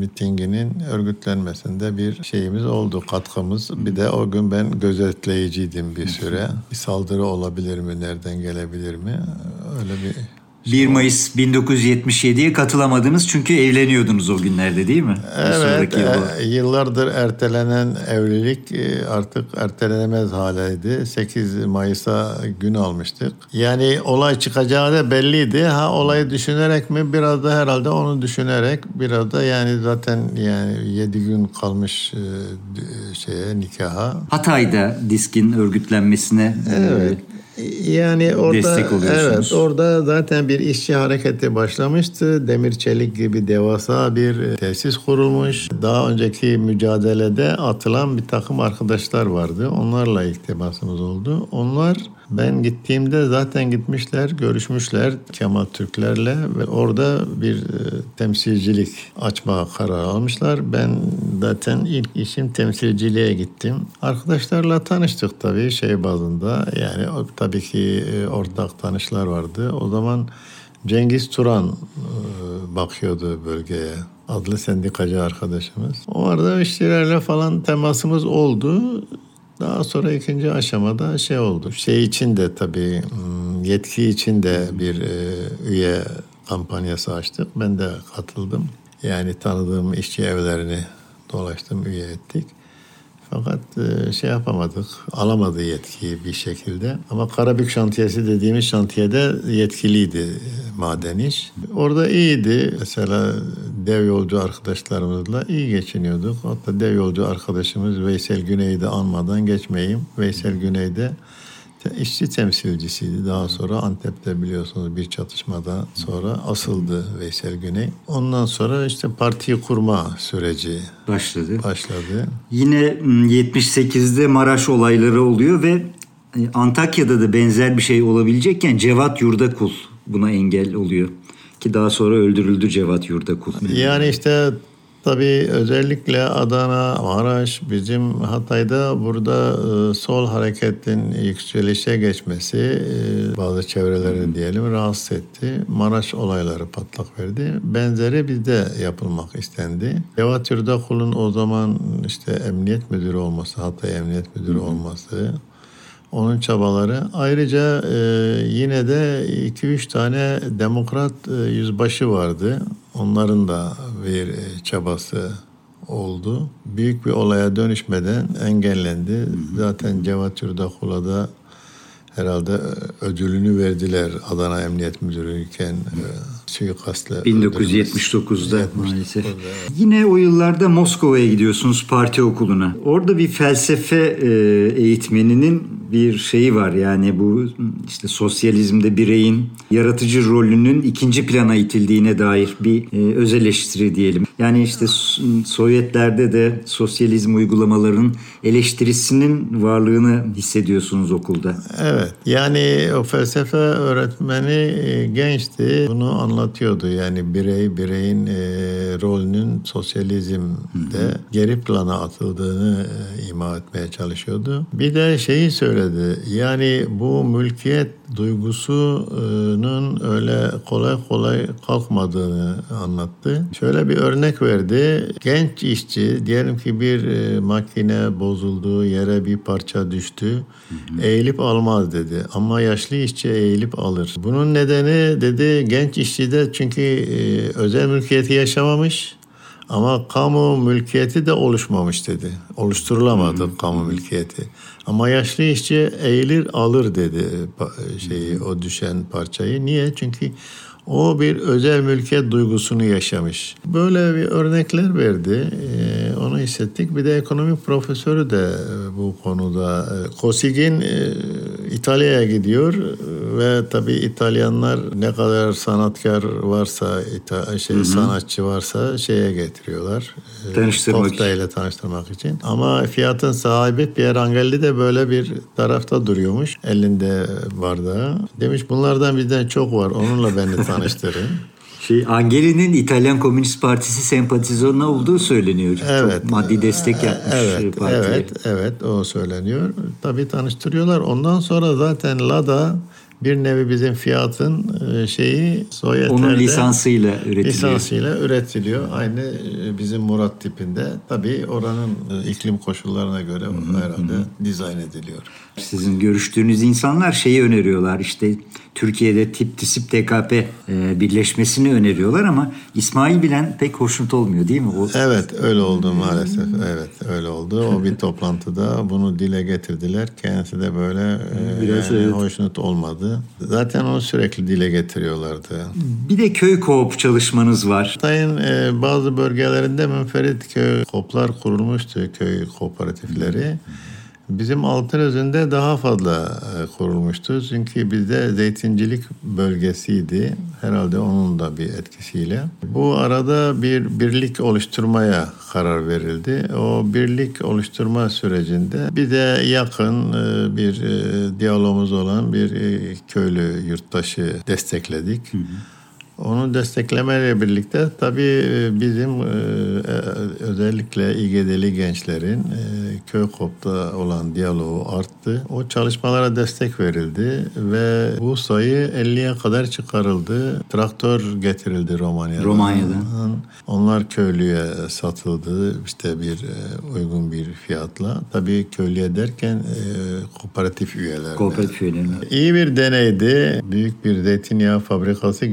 mitinginin örgütlenmesinde bir şeyimiz oldu, katkımız. Bir de o gün ben gözetleyiciydim bir süre. Bir saldırı olabilir mi, nereden gelebilir mi? Öyle bir 1 Mayıs 1977'ye katılamadınız çünkü evleniyordunuz o günlerde değil mi? Evet, e, yıllardır ertelenen evlilik e, artık ertelenemez haleydi. 8 Mayıs'a gün almıştık. Yani olay çıkacağı da belliydi. Ha olayı düşünerek mi? Biraz da herhalde onu düşünerek, biraz da yani zaten yani 7 gün kalmış e, d- şeye nikaha. Hatay'da diskin örgütlenmesine Evet. Yani orada Destek oluyorsunuz. evet orada zaten bir işçi hareketi başlamıştı. Demir çelik gibi devasa bir tesis kurulmuş. Daha önceki mücadelede atılan bir takım arkadaşlar vardı. Onlarla ilk temasımız oldu. Onlar ben gittiğimde zaten gitmişler, görüşmüşler Kemal Türklerle ve orada bir e, temsilcilik açma kararı almışlar. Ben zaten ilk işim temsilciliğe gittim. Arkadaşlarla tanıştık tabii şey bazında. Yani tabii ki e, ortak tanışlar vardı. O zaman Cengiz Turan e, bakıyordu bölgeye adlı sendikacı arkadaşımız. O arada işçilerle falan temasımız oldu. Daha sonra ikinci aşamada şey oldu. Şey için de tabii hmm, yetki için de bir e, üye kampanyası açtık. Ben de katıldım. Yani tanıdığım işçi evlerini dolaştım, üye ettik. Fakat e, şey yapamadık, alamadı yetkiyi bir şekilde. Ama Karabük şantiyesi dediğimiz şantiyede yetkiliydi e, maden iş. Orada iyiydi. Mesela dev yolcu arkadaşlarımızla iyi geçiniyorduk. Hatta dev yolcu arkadaşımız Veysel Güney'i de anmadan geçmeyeyim. Veysel Güney'de işçi temsilcisiydi. Daha sonra Antep'te biliyorsunuz bir çatışmada sonra asıldı Veysel Güney. Ondan sonra işte partiyi kurma süreci Başladı. başladı. Yine mm, 78'de Maraş olayları oluyor ve e, Antakya'da da benzer bir şey olabilecekken Cevat Yurdakul buna engel oluyor. Ki daha sonra öldürüldü Cevat Yurdakul. Yani işte tabii özellikle Adana, Maraş, bizim Hatay'da burada e, sol hareketin yükselişe geçmesi e, bazı çevreleri diyelim rahatsız etti. Maraş olayları patlak verdi. Benzeri bizde yapılmak istendi. Cevat Yurdakul'un o zaman işte emniyet müdürü olması, Hatay emniyet müdürü olması onun çabaları. Ayrıca e, yine de 2-3 tane demokrat e, yüzbaşı vardı. Onların da bir e, çabası oldu. Büyük bir olaya dönüşmeden engellendi. Zaten Cevat Yurdakul'a da herhalde e, ödülünü verdiler Adana Emniyet Müdürüyken e, suikastla. 1979'da maalesef. Yine o yıllarda Moskova'ya gidiyorsunuz parti okuluna. Orada bir felsefe e, eğitmeninin bir şeyi var. Yani bu işte sosyalizmde bireyin yaratıcı rolünün ikinci plana itildiğine dair bir e, öz eleştiri diyelim. Yani işte Sovyetlerde de sosyalizm uygulamalarının eleştirisinin varlığını hissediyorsunuz okulda. Evet. Yani o felsefe öğretmeni e, gençti. Bunu anlatıyordu. Yani birey, bireyin e, rolünün sosyalizmde geri plana atıldığını e, ima etmeye çalışıyordu. Bir de şeyi söyledi. Yani bu mülkiyet duygusunun öyle kolay kolay kalkmadığını anlattı. Şöyle bir örnek verdi. Genç işçi diyelim ki bir e, makine bozuldu, yere bir parça düştü. Eğilip almaz dedi. Ama yaşlı işçi eğilip alır. Bunun nedeni dedi genç işçi de çünkü e, özel mülkiyeti yaşamamış. Ama kamu mülkiyeti de oluşmamış dedi. Oluşturulamadı kamu mülkiyeti. Ama yaşlı işçi eğilir alır dedi pa- şeyi o düşen parçayı. Niye? Çünkü o bir özel mülkiyet duygusunu yaşamış. Böyle bir örnekler verdi. Ee, onu hissettik. Bir de ekonomi profesörü de e, bu konuda. e, Kosigin e, İtalya'ya gidiyor ve tabii İtalyanlar ne kadar sanatkar varsa, ita- şey sanatçı varsa şeye getiriyorlar. Tanıştırmak için. kokteyle tanıştırmak için. Ama fiyatın sahibi Pierre Angelli de böyle bir tarafta duruyormuş. Elinde bardağı. Demiş bunlardan bizden çok var. Onunla beni tanıştırın. Şey Angeli'nin İtalyan Komünist Partisi sempatizanı olduğu söyleniyor. Evet. Çok maddi destek yapmış evet, partiye. evet, evet o söyleniyor. Tabii tanıştırıyorlar. Ondan sonra zaten Lada bir nevi bizim fiyatın e, şeyi Sovyetler'de Onun lisansıyla üretiliyor. lisansıyla üretiliyor. Aynı e, bizim Murat tipinde. Tabii oranın e, iklim koşullarına göre herhalde dizayn ediliyor. Sizin görüştüğünüz insanlar şeyi öneriyorlar işte Türkiye'de tip tisip TKP e, birleşmesini öneriyorlar ama İsmail Bilen pek hoşnut olmuyor değil mi? O, Evet öyle oldu maalesef. Evet öyle oldu. O bir toplantıda bunu dile getirdiler. Kendisi de böyle e, Biraz evet. hoşnut olmadı. Zaten onu sürekli dile getiriyorlardı. Bir de köy koop çalışmanız var. Hatay'ın e, bazı bölgelerinde münferit köy koplar kurulmuştu, köy kooperatifleri. Bizim Altınözü'nde daha fazla e, kurulmuştu. Çünkü bizde zeytincilik bölgesiydi. Herhalde onun da bir etkisiyle. Bu arada bir birlik oluşturmaya karar verildi. O birlik oluşturma sürecinde bir de yakın e, bir e, diyalogumuz olan bir köylü yurttaşı destekledik. Onu desteklemeyle birlikte tabii e, bizim e, e, özellikle İGD'li gençlerin köy kopta olan diyaloğu arttı. O çalışmalara destek verildi ve bu sayı 50'ye kadar çıkarıldı. Traktör getirildi Romanya'dan. Romanya'dan. Onlar köylüye satıldı işte bir uygun bir fiyatla. Tabii köylüye derken kooperatif üyelerine. Kooperatif üyelerine. İyi bir deneydi. Büyük bir zeytinyağı fabrikası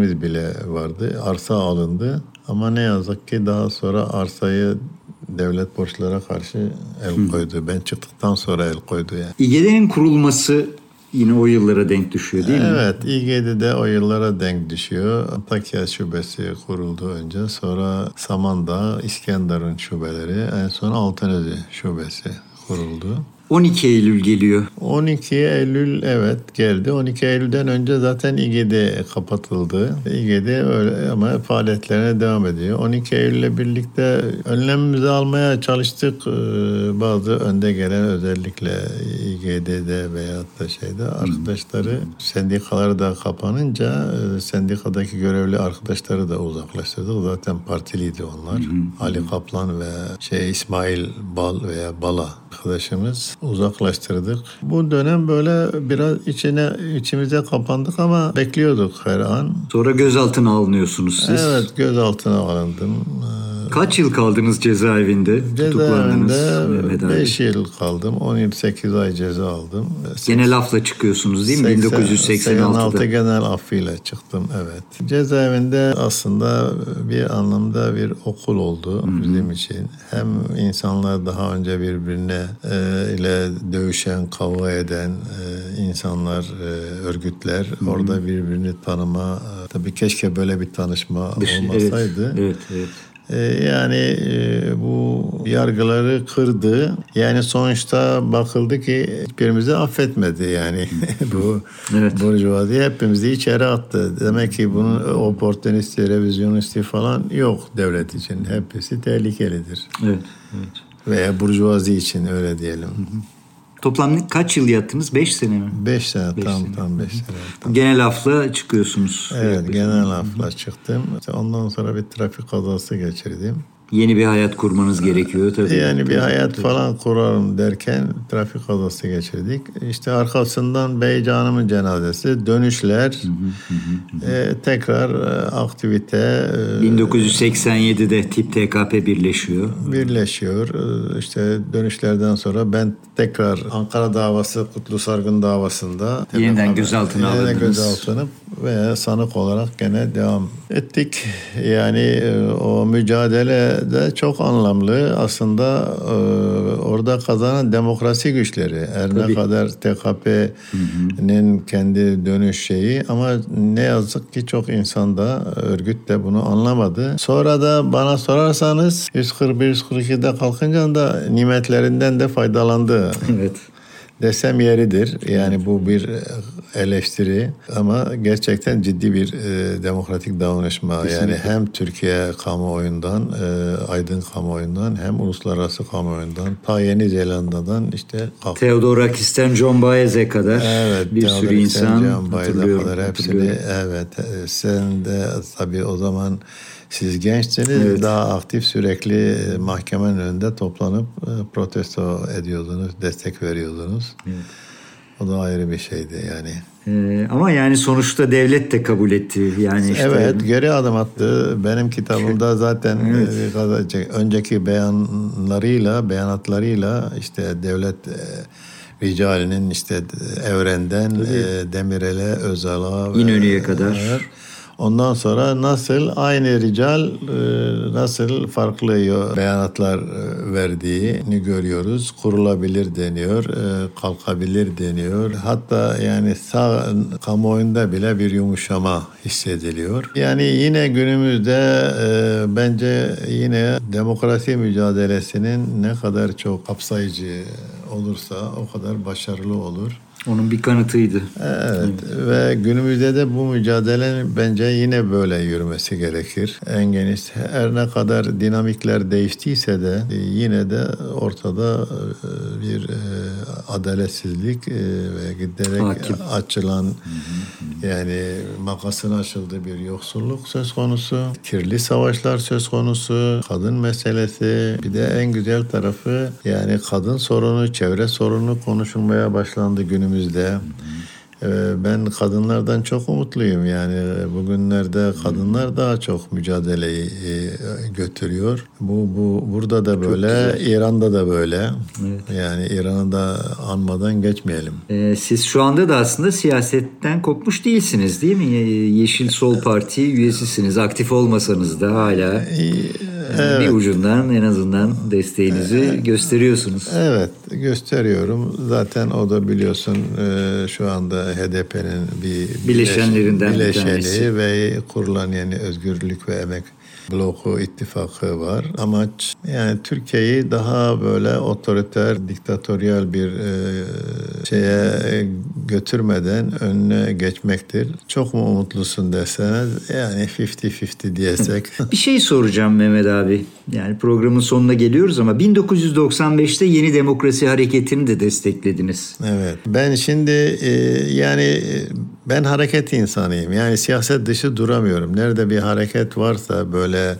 girişimimiz bile vardı. Arsa alındı. Ama ne yazık ki daha sonra arsayı devlet borçlara karşı el koydu. Ben çıktıktan sonra el koydu yani. İGEDE'nin kurulması yine o yıllara denk düşüyor değil mi? Evet, İGD'de o yıllara denk düşüyor. Antakya şubesi kuruldu önce. Sonra Samandağ, İskenderun şubeleri. En son Altınözü şubesi kuruldu. 12 Eylül geliyor. 12 Eylül evet geldi. 12 Eylül'den önce zaten İGD kapatıldı. İGD öyle ama faaliyetlerine devam ediyor. 12 Eylül'le birlikte önlemimizi almaya çalıştık. Ee, Bazı önde gelen özellikle İGD'de veyahut da şeyde arkadaşları sendikaları da kapanınca e, sendikadaki görevli arkadaşları da uzaklaştırdık. Zaten partiliydi onlar. Ali Kaplan ve şey İsmail Bal veya Bala arkadaşımız uzaklaştırdık. Bu dönem böyle biraz içine içimize kapandık ama bekliyorduk her an. Sonra gözaltına alınıyorsunuz siz. Evet gözaltına alındım. Kaç yıl kaldınız cezaevinde? Tutuklandınız Cezaevinde Mehmet abi. 5 yıl kaldım. 10 yıl 8 ay ceza aldım. Gene lafla çıkıyorsunuz değil mi? 86 1986'da. genel affıyla çıktım evet. Cezaevinde aslında bir anlamda bir okul oldu bizim için. Hem insanlar daha önce birbirine e, ile dövüşen, kavga eden e, insanlar, e, örgütler orada birbirini tanıma. e, tabii keşke böyle bir tanışma olmasaydı. Evet, evet, evet. Ee, Yani e, bu yargıları kırdı. Yani sonuçta bakıldı ki hiçbirimizi affetmedi yani. bu Evet. burjuvazi hepimizi içeri attı. Demek ki bunun oportunisti, revizyonisti falan yok devlet için. Hepsi tehlikelidir. evet, evet. Veya burjuvazi için öyle diyelim. Toplam kaç yıl yattınız? 5 sene mi? Beş sene Beş tam sene. tam beş sene. Genel afla çıkıyorsunuz. Evet genel afla çıktım. Ondan sonra bir trafik kazası geçirdim. Yeni bir hayat kurmanız gerekiyor tabii. Yani bir hayat falan kurarım derken trafik kazası geçirdik. İşte arkasından Beycan'ımın cenazesi, dönüşler, e, tekrar e, aktivite e, 1987'de tip TKP birleşiyor. birleşiyor. E, İşte dönüşlerden sonra ben tekrar Ankara davası, Kutlu Sargın davasında Yeniden gözaltına Yeniden alındınız. gözaltına ve sanık olarak gene devam ettik. Yani e, o mücadele de çok anlamlı. Aslında e, orada kazanan demokrasi güçleri. Her ne Tabii. kadar TKP'nin kendi dönüş şeyi ama ne yazık ki çok insanda örgüt de bunu anlamadı. Sonra da bana sorarsanız 141-142'de kalkınca da nimetlerinden de faydalandı Evet. Desem yeridir. Yani bu bir eleştiri ama gerçekten ciddi bir e, demokratik davranışma. Yani hem Türkiye kamuoyundan, e, aydın kamuoyundan hem uluslararası kamuoyundan ta Yeni Zelanda'dan işte. Theodorakis'ten John Baez'e kadar Evet, bir sürü insan Bayda hatırlıyorum. kadar hepsini evet e, sen de tabii o zaman siz gençsiniz Evet. daha aktif sürekli e, mahkemenin önünde toplanıp e, protesto ediyordunuz, destek veriyordunuz. O da ayrı bir şeydi yani. Ee, ama yani sonuçta devlet de kabul etti. Yani işte Evet geri adım attı. Benim kitabımda zaten e, gazeteci- önceki beyanlarıyla, beyanatlarıyla işte devlet ricalinin işte evrenden e, Demirel'e, Özal'a İnönü'ye kadar. Evet. Ondan sonra nasıl aynı rical e, nasıl farklı beyanatlar e, verdiğini görüyoruz. Kurulabilir deniyor, e, kalkabilir deniyor. Hatta yani sağ kamuoyunda bile bir yumuşama hissediliyor. Yani yine günümüzde bence yine demokrasi mücadelesinin ne kadar çok kapsayıcı olursa o kadar başarılı olur. Onun bir kanıtıydı. Evet ve günümüzde de bu mücadelenin bence yine böyle yürümesi gerekir. En geniş her ne kadar dinamikler değiştiyse de e, yine de ortada e, bir e, adaletsizlik ve giderek Hakim. açılan yani makasın açıldığı bir yoksulluk söz konusu. Kirli savaşlar söz konusu. Kadın meselesi. Bir de en güzel tarafı yani kadın sorunu, çevre sorunu konuşulmaya başlandı günümüzde. Ee, Ben kadınlardan çok umutluyum yani bugünlerde kadınlar daha çok mücadeleyi e, götürüyor. Bu bu burada da böyle, İran'da da böyle. Yani İran'ı da anmadan geçmeyelim. Ee, siz şu anda da aslında siyasetten kopmuş değilsiniz değil mi? Ye- Yeşil Sol Parti üyesisiniz. Aktif olmasanız da hala. Bir ucundan en azından desteğinizi gösteriyorsunuz. Evet gösteriyorum. Zaten o da biliyorsun e, şu anda HDP'nin bir Bileşenlerinden bir bileşeni tanesi. ve kurulan yeni Özgürlük ve Emek Bloku ittifakı var. Amaç yani Türkiye'yi daha böyle otoriter, diktatöryal bir e, şeye götürmeden önüne geçmektir. Çok mu umutlusun deseniz yani 50-50 diyesek. Bir şey soracağım Mehmet abi. Yani programın sonuna geliyoruz ama 1995'te Yeni Demokrasi Hareketi'ni de desteklediniz. Evet. Ben şimdi e, yani ben hareket insanıyım. Yani siyaset dışı duramıyorum. Nerede bir hareket varsa böyle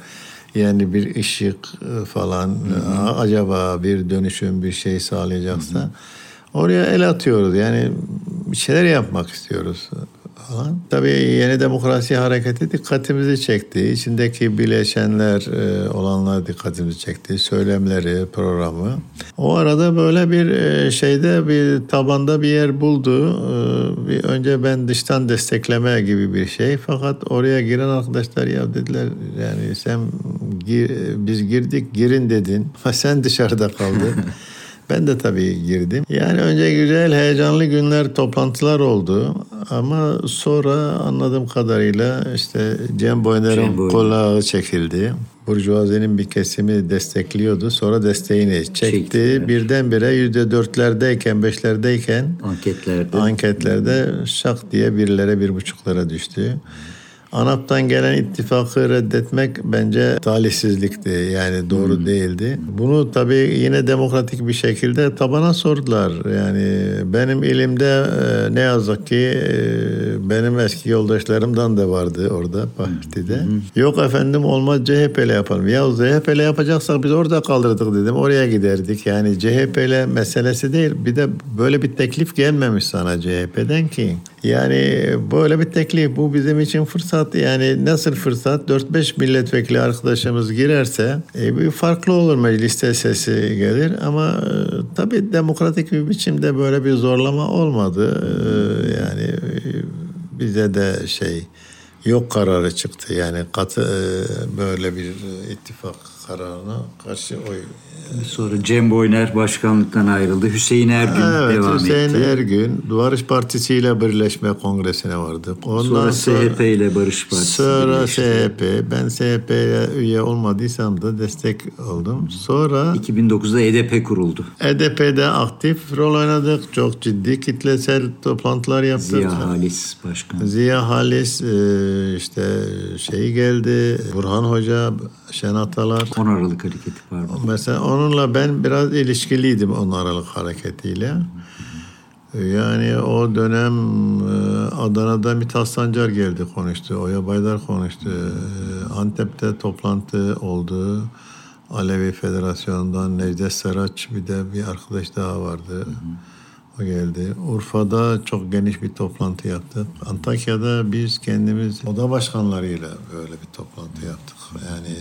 yani bir ışık e, falan e, acaba bir dönüşüm bir şey sağlayacaksa oraya el atıyoruz. Yani bir şeyler yapmak istiyoruz falan. Tabii yeni demokrasi hareketi dikkatimizi çekti. İçindeki bileşenler e, olanlar dikkatimizi çekti. Söylemleri, programı. O arada böyle bir e, şeyde bir tabanda bir yer buldu. E, bir önce ben dıştan destekleme gibi bir şey. Fakat oraya giren arkadaşlar ya dediler yani sen gir, biz girdik girin dedin. Sen dışarıda kaldın. Ben de tabii girdim. Yani önce güzel, heyecanlı günler, toplantılar oldu. Ama sonra anladığım kadarıyla işte Cem Boyner'in kulağı çekildi. Burjuvazi'nin bir kesimi destekliyordu. Sonra desteğini çekti. Çektiler. Birdenbire yüzde dörtlerdeyken, beşlerdeyken Anketlerde. anketlerde şak diye birlere, bir buçuklara düştü. ANAP'tan gelen ittifakı reddetmek bence talihsizlikti. Yani doğru değildi. Bunu tabii yine demokratik bir şekilde tabana sordular. Yani benim elimde e, ne yazık ki e, benim eski yoldaşlarımdan da vardı orada partide. Yok efendim olmaz CHP'le yapalım. Ya CHP'le yapacaksak biz orada kaldırdık dedim. Oraya giderdik. Yani CHP'le meselesi değil. Bir de böyle bir teklif gelmemiş sana CHP'den ki. Yani böyle bir teklif bu bizim için fırsat. Yani nasıl fırsat? 4-5 milletvekili arkadaşımız girerse e, bir farklı olur mecliste sesi gelir ama e, tabii demokratik bir biçimde böyle bir zorlama olmadı. E, yani bize de şey yok kararı çıktı. Yani katı e, böyle bir e, ittifak kararına karşı oy Sonra Cem Boyner başkanlıktan ayrıldı. Hüseyin Ergün Evet, devam Hüseyin etti. Ergün Barış Partisi ile birleşme kongresine vardı. Ondan Sonra SHP ile Barış Partisi. Sonra birleşti. SHP. Ben SHP'ye üye olmadıysam da destek oldum. Sonra 2009'da HDP kuruldu. EDP'de aktif rol oynadık. Çok ciddi kitlesel toplantılar yaptık. Ziya Halis başkan. Ziya Halis e, işte şey geldi. Burhan Hoca, Şen Atalar. 10 Aralık hareketi pardon. Mesela onunla ben biraz ilişkiliydim on Aralık hareketiyle. Yani o dönem e, Adana'da Mithat Sancar geldi konuştu. Oya Baydar konuştu. E, Antep'te toplantı oldu. Alevi Federasyonu'ndan Necdet Seraç bir de bir arkadaş daha vardı. O geldi. Urfa'da çok geniş bir toplantı yaptık. Antakya'da biz kendimiz oda başkanlarıyla böyle bir toplantı yaptık. Yani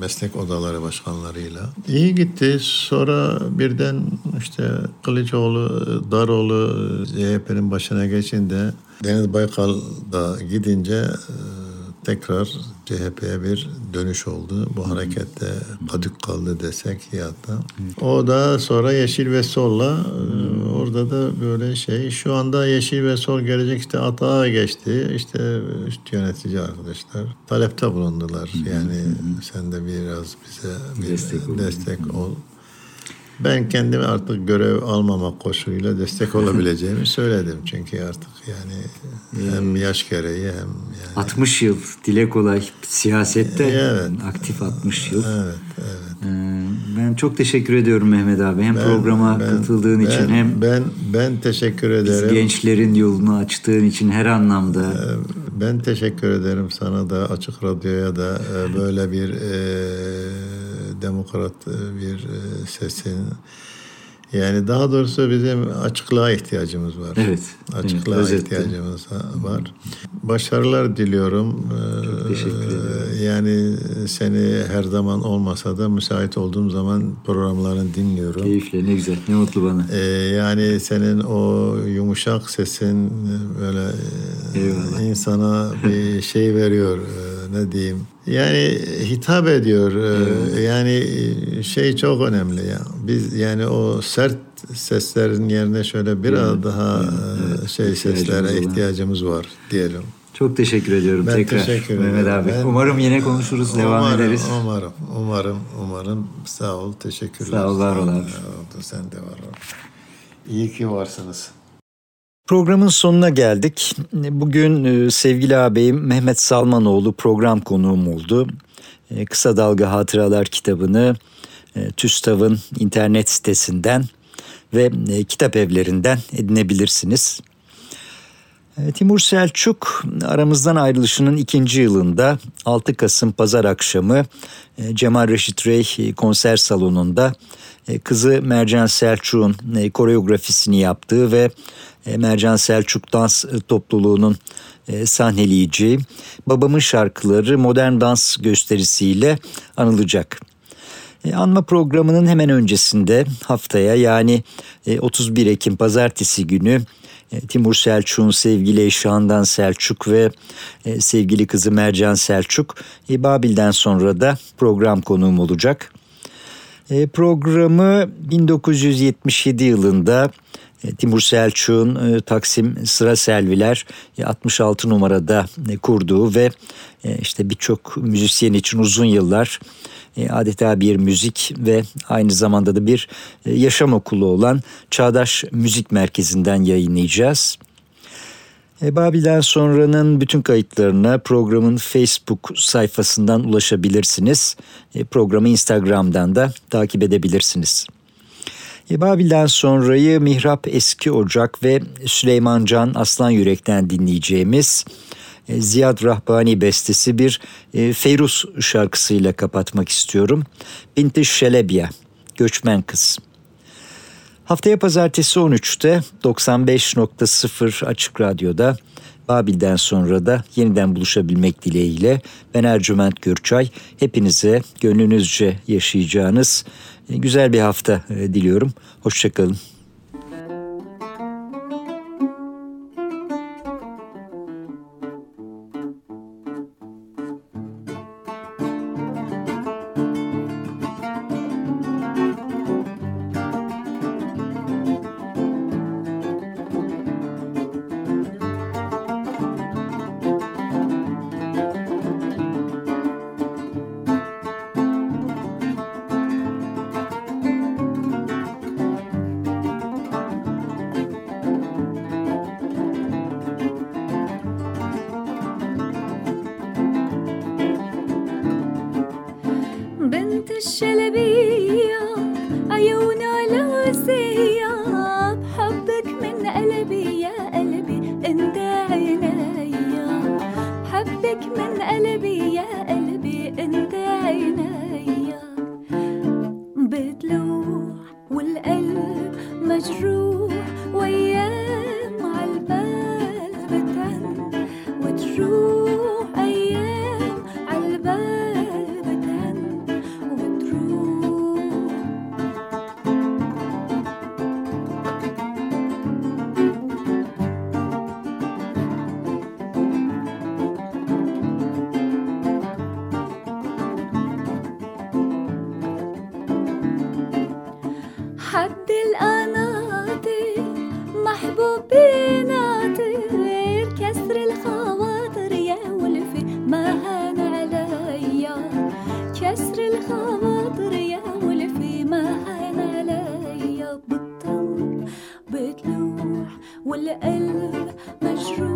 meslek odaları başkanlarıyla. İyi gitti. Sonra birden işte Kılıçoğlu, Daroğlu CHP'nin başına geçince Deniz Baykal da gidince e, tekrar CHP'ye bir dönüş oldu. Bu harekette kadük kaldı desek ya da. O da sonra Yeşil ve Sol'la e, orada da böyle şey. Şu anda Yeşil ve Sol gelecek işte Atağa geçti. İşte üst yönetici arkadaşlar talepte bulundular. Yani sen de biraz bize bir Destek destek, ol. Ben kendime artık görev almamak koşuluyla destek olabileceğimi söyledim. Çünkü artık yani hem yaş gereği hem yani 60 yıl dile kolay siyasette Evet. aktif 60 yıl. evet evet. Ee, Ben çok teşekkür ediyorum Mehmet abi. Hem programa Ben- katıldığın ben- için hem ben ben teşekkür biz ederim. gençlerin yolunu açtığın için her anlamda. Ben teşekkür ederim sana da Açık Radyo'ya da e, böyle bir e, demokrat e, bir e, sesin yani daha doğrusu bizim açıklığa ihtiyacımız var. Evet, Açıklığa evet, ihtiyacımız var. Başarılar diliyorum. Çok teşekkür ederim. Yani seni her zaman olmasa da müsait olduğum zaman programlarını dinliyorum. Keyifle ne güzel ne mutlu bana. Ee, yani senin o yumuşak sesin böyle e, Eyvallah. insana bir şey veriyor. Ne diyeyim yani hitap ediyor e, yani şey çok önemli ya biz yani o sert seslerin yerine şöyle biraz daha e, şey İhtiyacımız seslere olan. ihtiyacımız var diyelim. Çok teşekkür ediyorum Ben tekrar teşekkür Mehmet abi. Ben- Umarım yine konuşuruz, devam umarım, ederiz. Umarım, umarım, umarım. Sağ ol, teşekkürler. Sağ ol, var ol abi. Sen de var ol. İyi ki varsınız. Programın sonuna geldik. Bugün e, sevgili ağabeyim Mehmet Salmanoğlu program konuğum oldu. E, Kısa Dalga Hatıralar kitabını e, TÜSTAV'ın internet sitesinden ve kitap evlerinden edinebilirsiniz. E, Timur Selçuk aramızdan ayrılışının ikinci yılında 6 Kasım Pazar akşamı e, Cemal Reşit Rey e, konser salonunda kızı Mercan Selçuk'un koreografisini yaptığı ve Mercan Selçuk Dans Topluluğu'nun sahneleyeceği Babamın Şarkıları modern dans gösterisiyle anılacak. Anma programının hemen öncesinde haftaya yani e, 31 Ekim pazartesi günü Timur Selçuk'un sevgili eşi Handan Selçuk ve e, sevgili kızı Mercan Selçuk e, Babil'den sonra da program konuğum olacak. E, Programı 1977 yılında e, Timur Selçuk'un e, Taksim Sıra Selviler e, 66 numarada e, kurduğu ve e, işte birçok müzisyen için uzun yıllar e, adeta bir müzik ve aynı zamanda da bir e, yaşam okulu olan Çağdaş Müzik Merkezi'nden yayınlayacağız. E, Babil'den sonranın bütün kayıtlarına programın Facebook sayfasından ulaşabilirsiniz. E, Programı Instagram'dan da takip edebilirsiniz. Babil'den sonrayı Mihrap Eski Ocak ve Süleyman Can Aslan Yürek'ten dinleyeceğimiz e, Ziyad Rahbani bestesi bir e, Feyruz şarkısıyla kapatmak istiyorum. Binti Şelebiye, Göçmen Kız. Haftaya pazartesi 13'te 95.0 Açık Radyo'da Babil'den sonra da yeniden buluşabilmek dileğiyle ben Ercüment Gürçay. Hepinize gönlünüzce yaşayacağınız e, güzel bir hafta e, diliyorum. Hoşçakalın. والقلب مجروح